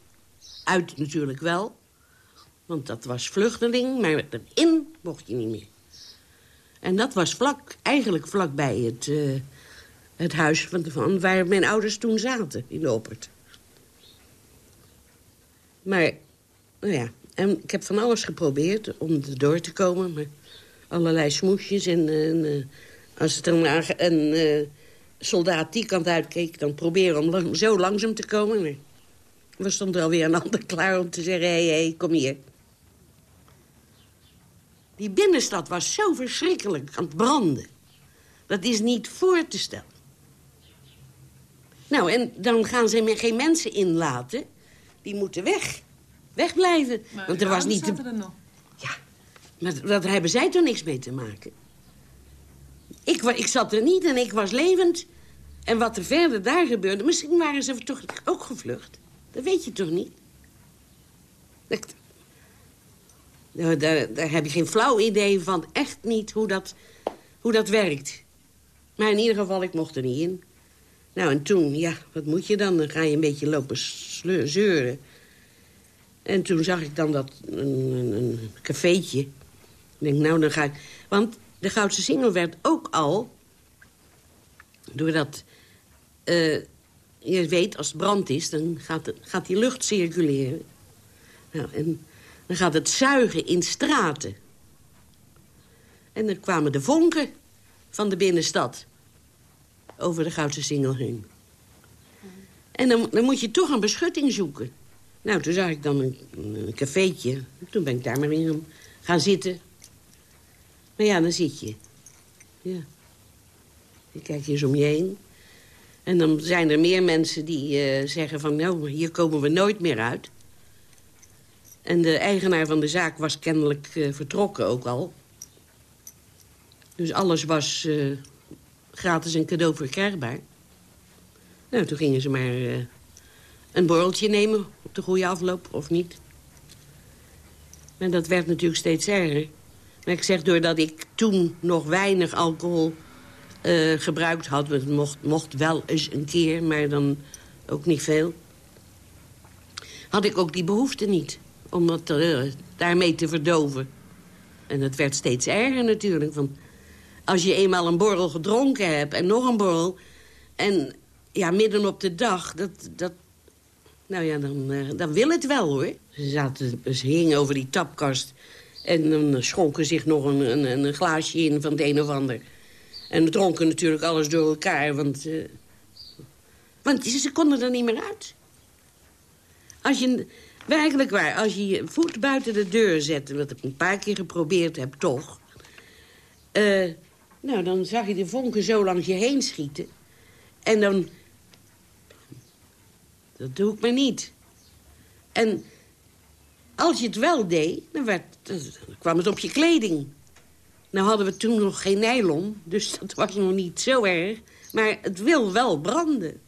Uit natuurlijk wel. Want dat was vluchteling, maar erin mocht je niet meer. En dat was vlak, eigenlijk vlakbij het... Uh, het huis van, van waar mijn ouders toen zaten, in Opert. Maar, nou ja, en ik heb van alles geprobeerd om er door te komen. Maar allerlei smoesjes en, uh, als het dan een, uh, soldaat die kant uitkeek... dan proberen om zo langzaam te komen. Maar er stond er alweer een ander klaar om te zeggen... hé, hey, hey, kom hier. Die binnenstad was zo verschrikkelijk aan het branden. Dat is niet voor te stellen. Nou, en dan gaan ze geen mensen inlaten. Die moeten weg. Wegblijven. Maar Want er was niet... Te... Er nog. Ja, maar daar hebben zij toch niks mee te maken. Ik, ik zat er niet en ik was levend. En wat er verder daar gebeurde... Misschien waren ze toch ook gevlucht. Dat weet je toch niet? Dat, nou, daar, daar heb je geen flauw idee van. Echt niet hoe dat, hoe dat werkt. Maar in ieder geval, ik mocht er niet in. Nou, en toen, ja, wat moet je dan? Dan ga je een beetje lopen zeuren. En toen zag ik dan dat, een, een, een cafeetje. Ik denk, nou, dan ga ik... Want de Goudse Singel werd ook al... Doordat... Uh, je weet, als het brand is, dan gaat, gaat die lucht circuleren. Nou, en dan gaat het zuigen in straten. En dan kwamen de vonken van de binnenstad over de Goudse Singel heen. En dan, dan, moet je toch een beschutting zoeken. Nou, toen zag ik dan een, cafeetje. Toen ben ik daar maar in gaan zitten. Maar ja, dan zit je. Ja. Je kijkt eens om je heen. En dan zijn er meer mensen die uh, zeggen van... nou, hier komen we nooit meer uit. En de eigenaar van de zaak was kennelijk uh, vertrokken ook al. Dus alles was uh, gratis en cadeau verkrijgbaar. Nou, toen gingen ze maar uh, een borreltje nemen op de goede afloop, of niet. Maar dat werd natuurlijk steeds erger. Maar ik zeg, doordat ik toen nog weinig alcohol eh, gebruikt had... mocht, mocht wel eens een keer, maar dan ook niet veel... had ik ook die behoefte niet om dat, eh, daarmee te verdoven. En het werd steeds erger natuurlijk. Want als je eenmaal een borrel gedronken hebt en nog een borrel... en ja, midden op de dag, dat, dat, nou ja, dan, eh, dan wil het wel, hoor. Ze, zaten, ze hingen over die tapkast en dan schonken zich nog een, een, een, glaasje in van het een of ander. En dronken natuurlijk alles door elkaar, want... Uh, want ze konden er niet meer uit. Als je, werkelijk waar, als je je voet buiten de deur zette... wat ik een paar keer geprobeerd heb, toch... Uh, nou, dan zag je de vonken zo langs je heen schieten. En dan... Dat doe ik maar niet. En als je het wel deed, dan, werd, kwam het op je kleding. Nou hadden we toen nog geen nylon, dus dat was nog niet zo erg. Maar het wil wel branden.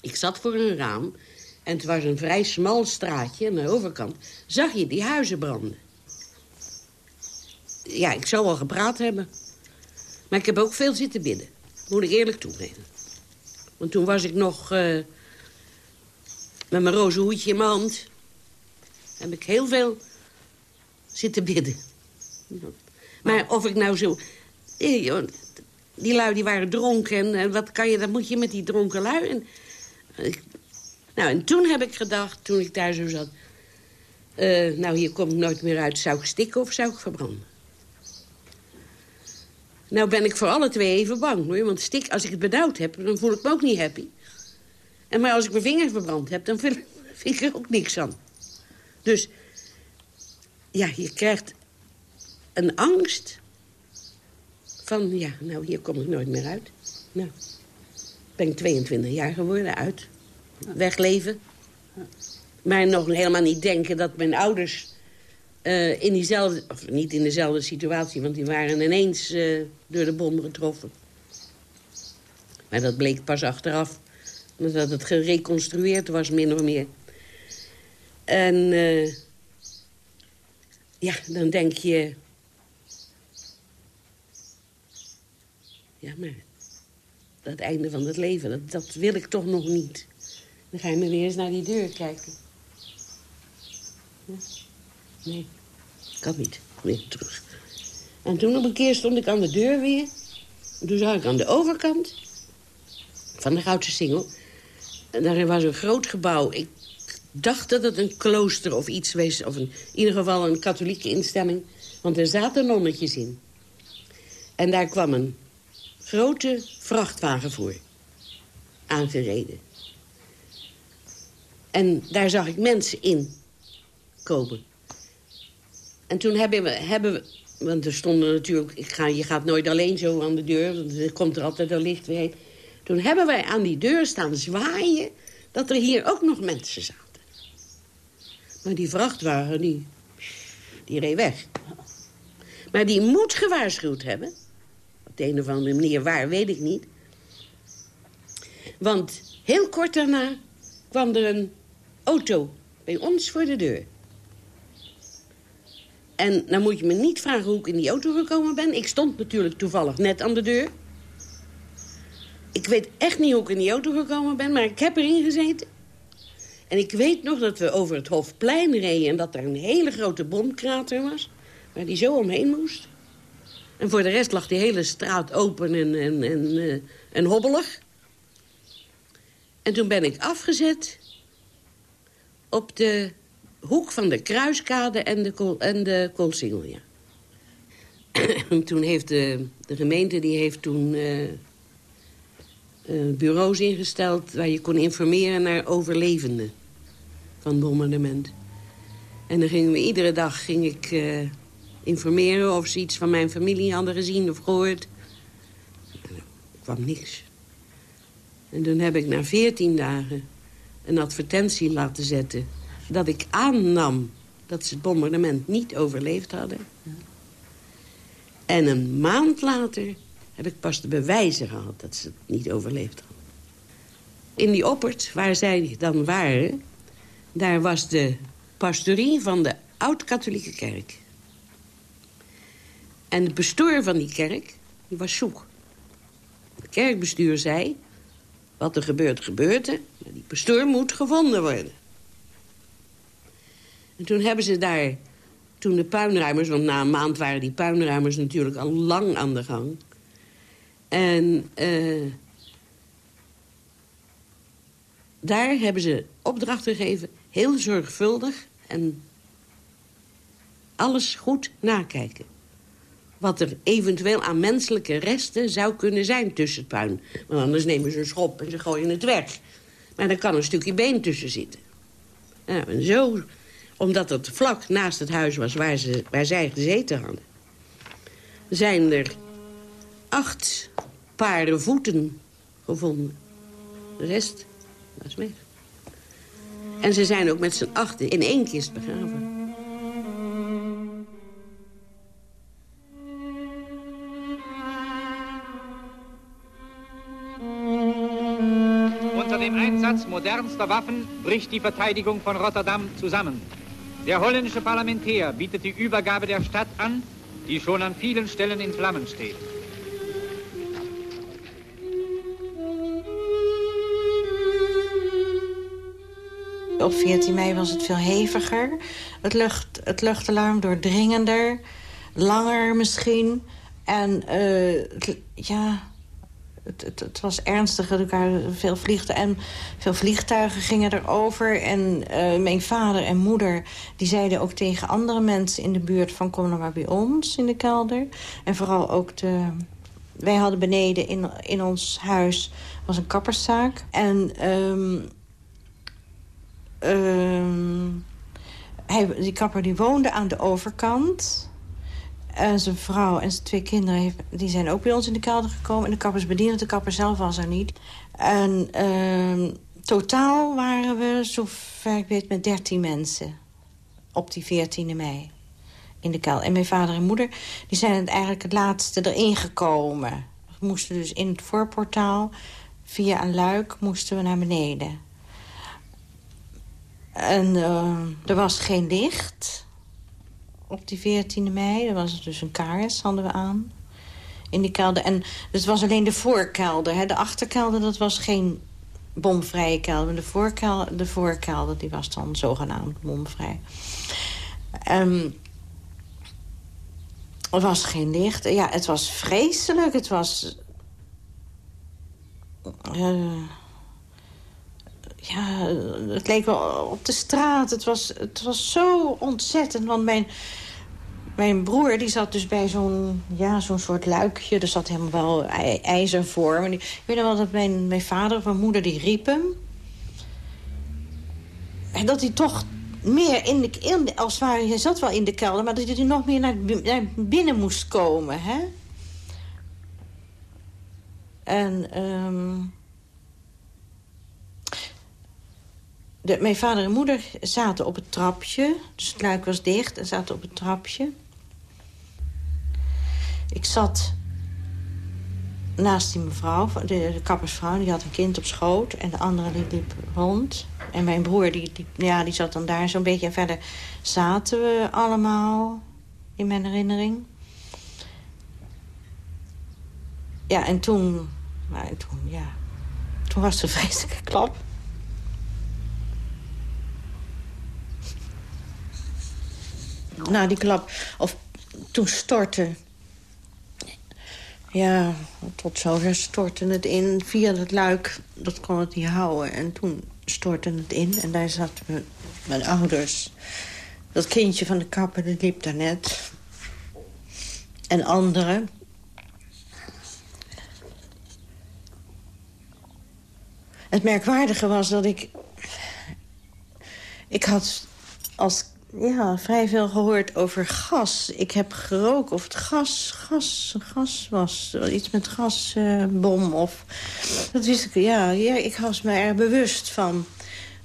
Ik zat voor een raam en het was een vrij smal straatje aan de overkant. Zag je die huizen branden. Ja, ik zou wel gepraat hebben. Maar ik heb ook veel zitten bidden. Moet ik eerlijk toegeven. Want toen was ik nog uh, met mijn roze hoedje in mijn hand. Heb ik heel veel zitten bidden. Maar of ik nou zo... Eh, die lui die waren dronken. En wat kan je, dat moet je met die dronken lui. En, nou, en toen heb ik gedacht, toen ik daar zo zat... Uh, nou, hier kom ik nooit meer uit. Zou ik stikken of zou ik verbranden? Nou ben ik voor alle twee even bang, hoor. Want stik, als ik het benauwd heb, dan voel ik me ook niet happy. En maar als ik mijn vinger verbrand heb, dan vind, ik er ook niks aan. Dus, ja, je krijgt een angst van, ja, nou, hier kom ik nooit meer uit. Nou, ben ik 22 jaar geworden, uit. Wegleven. Maar nog helemaal niet denken dat mijn ouders uh, in diezelfde, of niet in dezelfde situatie... want die waren ineens uh, door de bom getroffen. Maar dat bleek pas achteraf. Dat het gereconstrueerd was, min of meer. En uh, ja, dan denk je... Ja, maar dat einde van het leven, dat, wil ik toch nog niet. Dan ga je me weer eens naar die deur kijken. Nee, kan niet. Nee, terug. En toen op een keer stond ik aan de deur weer. En toen zag ik aan de overkant van de Goudse Singel... en daar was een groot gebouw. Ik dacht dat het een klooster of iets was. Of in ieder geval een katholieke instemming. Want er zaten nonnetjes in. En daar kwam een grote vrachtwagen voor. Aangereden. En daar zag ik mensen in komen. En toen hebben we, hebben we... Want er stonden natuurlijk... Ik ga, je gaat nooit alleen zo aan de deur. Want er komt er altijd een licht weer. Toen hebben wij aan die deur staan zwaaien... dat er hier ook nog mensen zaten. Maar die vrachtwagen, die, die reed weg. Maar die moet gewaarschuwd hebben. Op de een of andere manier, waar, weet ik niet. Want heel kort daarna kwam er een auto bij ons voor de deur. En dan moet je me niet vragen hoe ik in die auto gekomen ben. Ik stond natuurlijk toevallig net aan de deur. Ik weet echt niet hoe ik in die auto gekomen ben, maar ik heb erin gezeten. En ik weet nog dat we over het Hofplein reden... en dat er een hele grote bomkrater was, waar die zo omheen moest. En voor de rest lag die hele straat open en, en, en, uh, en hobbelig. En toen ben ik afgezet op de hoek van de Kruiskade en de, en de toen heeft de, de gemeente die heeft toen uh, uh, bureaus ingesteld... waar je kon informeren naar overlevenden van bombardement. En dan gingen we iedere dag ging ik, uh, informeren of ze iets van mijn familie hadden gezien of gehoord. Er kwam niks. En toen heb ik na veertien dagen een advertentie laten zetten dat ik aannam dat ze het bombardement niet overleefd hadden. En een maand later heb ik pas de bewijzen gehad dat ze het niet overleefd hadden. In die oppert, waar zij dan waren... daar was de pastorie van de oud-katholieke kerk. En de pastoor van die kerk, die was zoek. Het kerkbestuur zei... wat er gebeurt, gebeurt er. Die pastoor moet gevonden worden. En toen hebben ze daar... Toen de puinruimers, want na een maand waren die puinruimers natuurlijk al lang aan de gang. En uh, daar hebben ze opdracht gegeven, heel zorgvuldig en alles goed nakijken. Wat er eventueel aan menselijke resten zou kunnen zijn tussen het puin. Want anders nemen ze een schop en ze gooien het weg. Maar er kan een stukje been tussen zitten. Nou, en zo, omdat het vlak naast het huis was waar, ze, waar zij gezeten hadden... zijn er acht paren voeten gevonden. De rest was weg. En ze zijn ook met z'n achten in één kist begraven. Unter dem Einsatz modernster Waffen bricht die Verteidigung von Rotterdam zusammen. Der holländische Parlamentär bietet die Übergabe der Stadt an, die schon an vielen Stellen in Flammen steht. Op 14 mei was het veel heviger. Het, lucht, het luchtalarm doordringender. Langer misschien. En uh, ja, het, het, was ernstiger. Er veel, vliegtuigen, en veel vliegtuigen gingen erover. En uh, mijn vader en moeder die zeiden ook tegen andere mensen in de buurt... van kom nou maar bij ons in de kelder. En vooral ook de... Wij hadden beneden in, in ons huis was een kapperszaak. En... Um, uh, hij, die kapper die woonde aan de overkant. En zijn vrouw en zijn twee kinderen die zijn ook bij ons in de kelder gekomen. En de kappersbediende, de kapper zelf was er niet. En uh, totaal waren we, zover ik weet, met 13 mensen. Op die 14e mei. In de kelder. En mijn vader en moeder die zijn het eigenlijk het laatste erin gekomen. We moesten dus in het voorportaal, via een luik, moesten we naar beneden. En uh, er was geen licht op die 14e mei. Er was dus een kaars, hadden we aan. In die kelder. En het was alleen de voorkelder. Hè. De achterkelder, dat was geen bomvrije kelder. De voorkelder, de voorkelder die was dan zogenaamd bomvrij. Um, er was geen licht. Ja, het was vreselijk. Het was... Uh, ja, het leek wel op de straat. Het was, het was zo ontzettend, want mijn, mijn broer die zat dus bij zo'n ja, zo'n soort luikje. Er zat helemaal wel ijzer voor. Maar ik weet nog wel dat mijn, mijn vader of mijn moeder die riepen. En dat hij toch meer in de... Als het ware, hij zat wel in de kelder... maar dat hij nog meer naar, naar binnen moest komen, hè? En... Um, Mijn vader en moeder zaten op het trapje. Dus het luik was dicht en zaten op het trapje. Ik zat naast die mevrouw, de, de kappersvrouw. Die had een kind op schoot en de andere die liep rond. En mijn broer die, die, ja, die zat dan daar zo'n beetje. En verder zaten we allemaal, in mijn herinnering. Ja, en toen... Nou, toen, ja, toen was er een vreselijke klap. Na die klap, of toen stortte... Ja, tot zover stortte het in via het luik. Dat kon het niet houden. En toen stortte het in en daar zaten mijn ouders. Dat kindje van de kapper, dat liep daar net. En anderen. Het merkwaardige was dat ik... Ik had als ja, vrij veel gehoord over gas. Ik heb geroken of het gas, gas, gas was. Iets met gasbom uh, of... Dat wist ik, ja, ja. Ik was me er bewust van,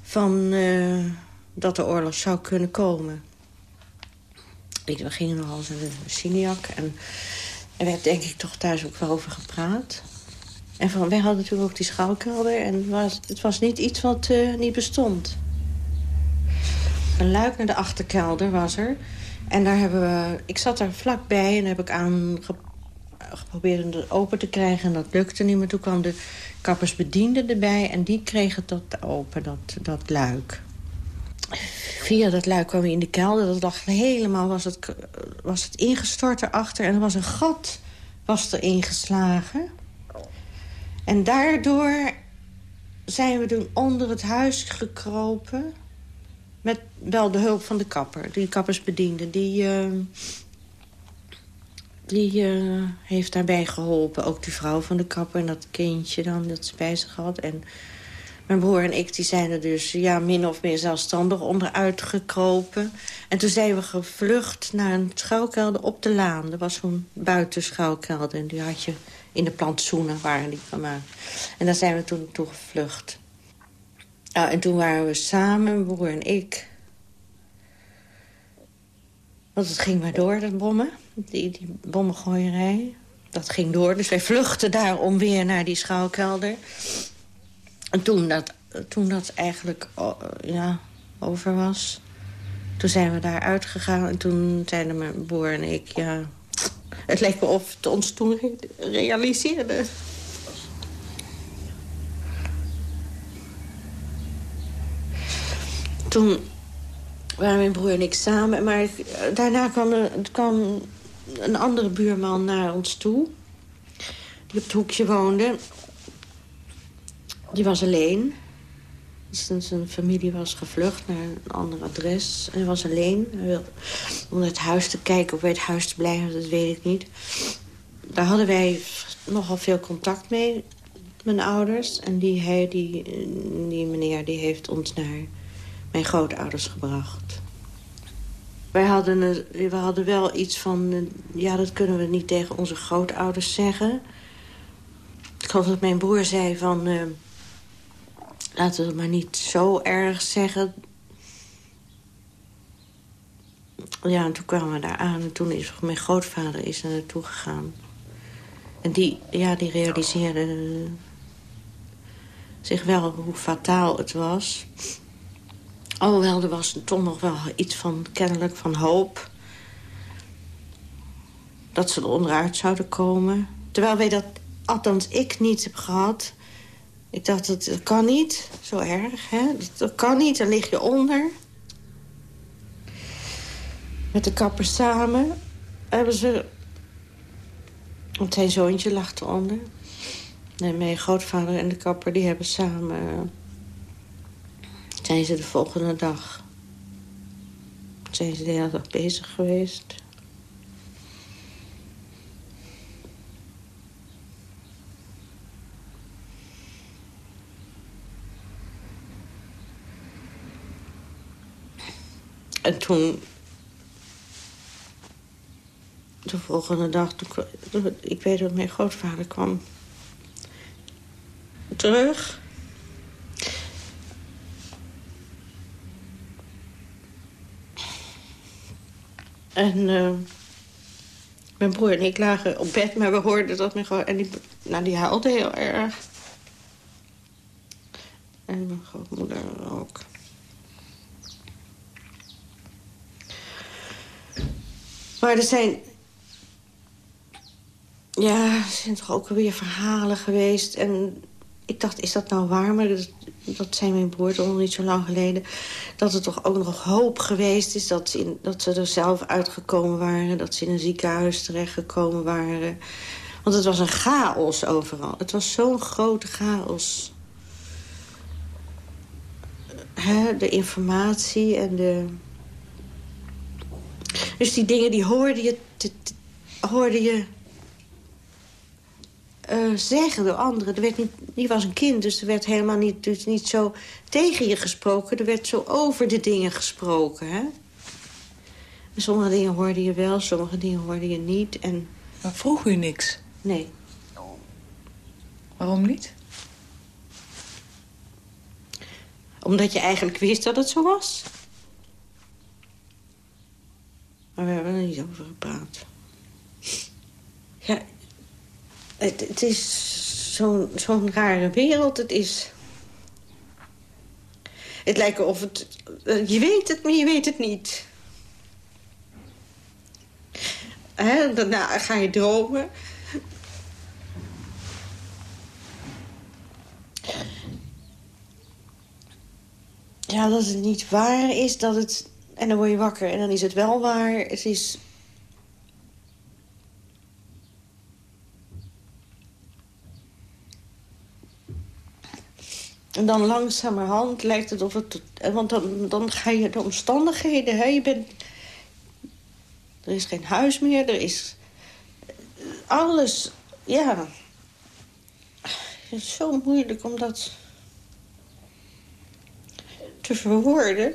van uh, dat de oorlog zou kunnen komen. We gingen nogal eens een Siniak en er werd denk ik toch thuis ook wel over gepraat. En van, wij hadden natuurlijk ook die schouwkelder en het was, het was niet iets wat uh, niet bestond. Een luik naar de achterkelder, was er. En daar hebben we... Ik zat daar vlakbij en heb ik aan geprobeerd om open te krijgen. En dat lukte niet, maar toen kwam de kappersbediende erbij... en die kreeg het open, dat, dat luik. Via dat luik kwam we in de kelder. Dat lag helemaal, was het, was het ingestort erachter. En er was een gat was er ingeslagen. En daardoor zijn we toen onder het huis gekropen... met wel de hulp van de kapper, die kappersbediende. Die, uh, die uh, heeft daarbij geholpen. Ook die vrouw van de kapper en dat kindje dan, dat ze bij zich had. En mijn broer en ik die zijn er dus ja, min of meer zelfstandig onderuit gekropen. En toen zijn we gevlucht naar een schuilkelder op de laan. Er was zo'n buitenschuilkelder en die had je in de plantsoenen waren die gemaakt. En daar zijn we toen toe gevlucht. En toen waren we samen, mijn broer en ik. Want het ging maar door, dat bommen. Die, die bommengooierij. Dat ging door, dus wij vluchten daarom weer naar die schouwkelder. En toen dat, toen dat eigenlijk ja, over was... toen zijn we daar uitgegaan en toen zeiden mijn broer en ik... ja, het leek me of het ons toen realiseerde. Toen waren mijn broer en ik samen. Maar daarna kwam, kwam een andere buurman naar ons toe. Die op het hoekje woonde. Die was alleen. Zijn familie was gevlucht naar een ander adres. Hij was alleen. Hij wilde om naar het huis te kijken of bij het huis te blijven, dat weet ik niet. Daar hadden wij nogal veel contact mee, mijn ouders. En die, hij, die, die meneer die heeft ons naar mijn grootouders gebracht. Wij hadden, we hadden wel iets van... Ja, dat kunnen we niet tegen onze grootouders zeggen. Ik geloof dat mijn broer zei van... Uh, laten we het maar niet zo erg zeggen. Ja, en toen kwamen we daar aan. En toen is mijn grootvader is er naartoe gegaan. En die, ja, die realiseerde zich wel hoe fataal het was. Alhoewel, er was toch nog wel iets van, kennelijk, van hoop. Dat ze er onderuit zouden komen. Terwijl wij dat, althans ik, niet heb gehad. Ik dacht, dat, dat kan niet, zo erg, hè. Dat, kan niet, dan lig je onder. Met de kapper samen hebben ze... Want zijn zoontje lag eronder. Nee, mijn grootvader en de kapper, die hebben samen zijn ze de volgende dag... zijn ze de hele dag bezig geweest. En toen... De volgende dag, ik weet dat mijn grootvader kwam terug. En uh, mijn broer en ik lagen op bed, maar we hoorden dat mijn gewoon... En die, nou, die huilde heel erg. En mijn grootmoeder ook. Maar er zijn... Ja, er zijn toch ook weer verhalen geweest. En ik dacht, is dat nou waar? Maar dat, zei mijn broer nog niet zo lang geleden. Dat er toch ook nog hoop geweest is dat ze, in, dat ze er zelf uitgekomen waren. Dat ze in een ziekenhuis terechtgekomen waren. Want het was een chaos overal. Het was zo'n grote chaos. He, de informatie en de... Dus die dingen die hoorde je, hoorde je uh, zeggen door anderen. Er werd niet, die was een kind, dus er werd helemaal niet, dus niet zo tegen je gesproken. Er werd zo over de dingen gesproken. Hè? En sommige dingen hoorde je wel, sommige dingen hoorde je niet. En... Maar vroeg u niks? Nee. Waarom niet? Omdat je eigenlijk wist dat het zo was. Maar we hebben er niet over gepraat. Ja, het, het is zo'n zo'n rare wereld. Het is... Het lijkt of het... eh, je weet het, maar je weet het niet. Hè, daarna ga je dromen. Ja, dat het niet waar is, dat het... En dan word je wakker en dan is het wel waar. Het is... En dan langzamerhand lijkt het of het... Want dan, dan ga je de omstandigheden... Hè, je bent, er is geen huis meer, er is... Alles, ja... Het is zo moeilijk om dat te verwoorden.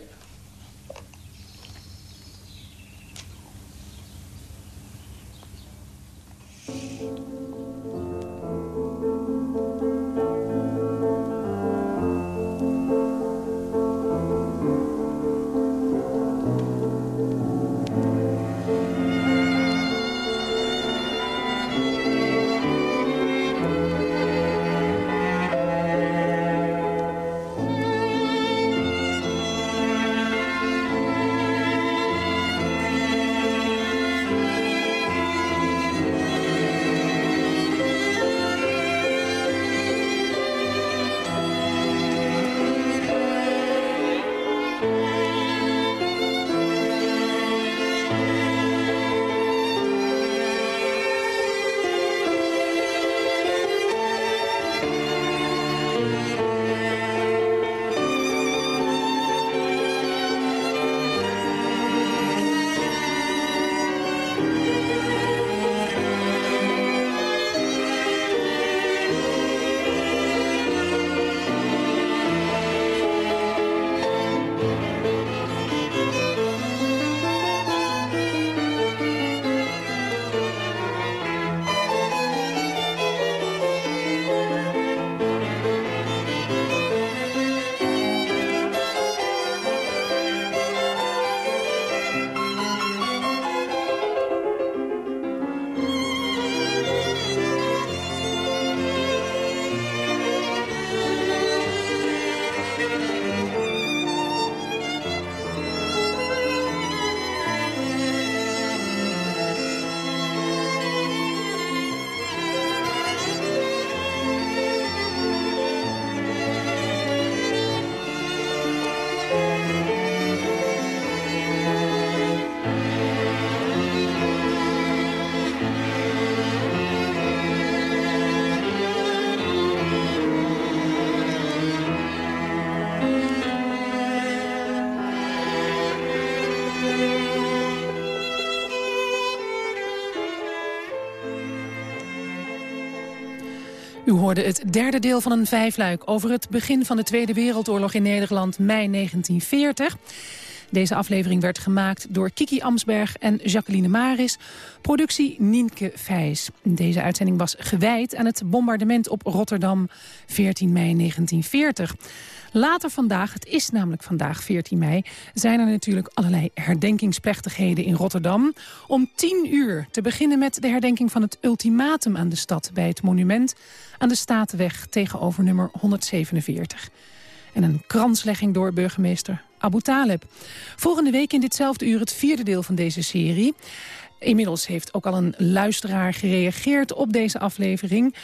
Het derde deel van een vijfluik over het begin van de Tweede Wereldoorlog in Nederland, mei 1940. Deze aflevering werd gemaakt door Kiki Amsberg en Jacqueline Maris. Productie Nienke Vijs. Deze uitzending was gewijd aan het bombardement op Rotterdam 14 mei 1940. Later vandaag, het is namelijk vandaag 14 mei... zijn er natuurlijk allerlei herdenkingsplechtigheden in Rotterdam. Om 10 uur te beginnen met de herdenking van het ultimatum aan de stad... bij het monument aan de Statenweg tegenover nummer 147 en een kranslegging door burgemeester Abu Taleb. Volgende week in ditzelfde uur het vierde deel van deze serie. Inmiddels heeft ook al een luisteraar gereageerd op deze aflevering.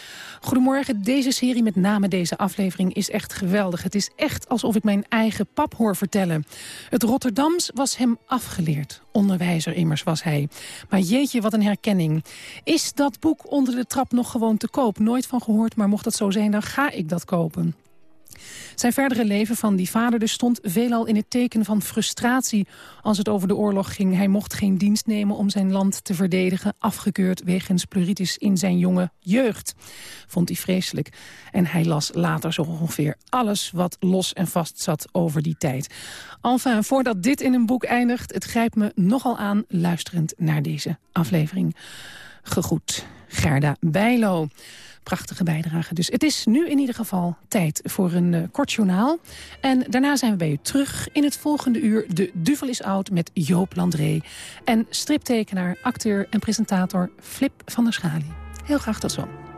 Goedemorgen, deze serie, met name deze aflevering, is echt geweldig. Het is echt alsof ik mijn eigen pap hoor vertellen. Het Rotterdams was hem afgeleerd. Onderwijzer immers was hij. Maar jeetje, wat een herkenning. Is dat boek onder de trap nog gewoon te koop? Nooit van gehoord, maar mocht dat zo zijn, dan ga ik dat kopen. Zijn verdere leven van die vader dus stond veelal in het teken van frustratie als het over de oorlog ging. Hij mocht geen dienst nemen om zijn land te verdedigen, afgekeurd wegens pleuritis in zijn jonge jeugd. Vond hij vreselijk. En hij las later zo ongeveer alles wat los en vast zat over die tijd. Enfin, voordat dit in een boek eindigt, het grijpt me nogal aan luisterend naar deze aflevering. Gegroet, Gerda Bijlo. Prachtige bijdrage. Dus het is nu in ieder geval tijd voor een uh, kort journaal. En daarna zijn we bij u terug in het volgende uur. De Duvel is oud met Joop Landré. En striptekenaar, acteur en presentator Flip van der Schalie. Heel graag tot zo.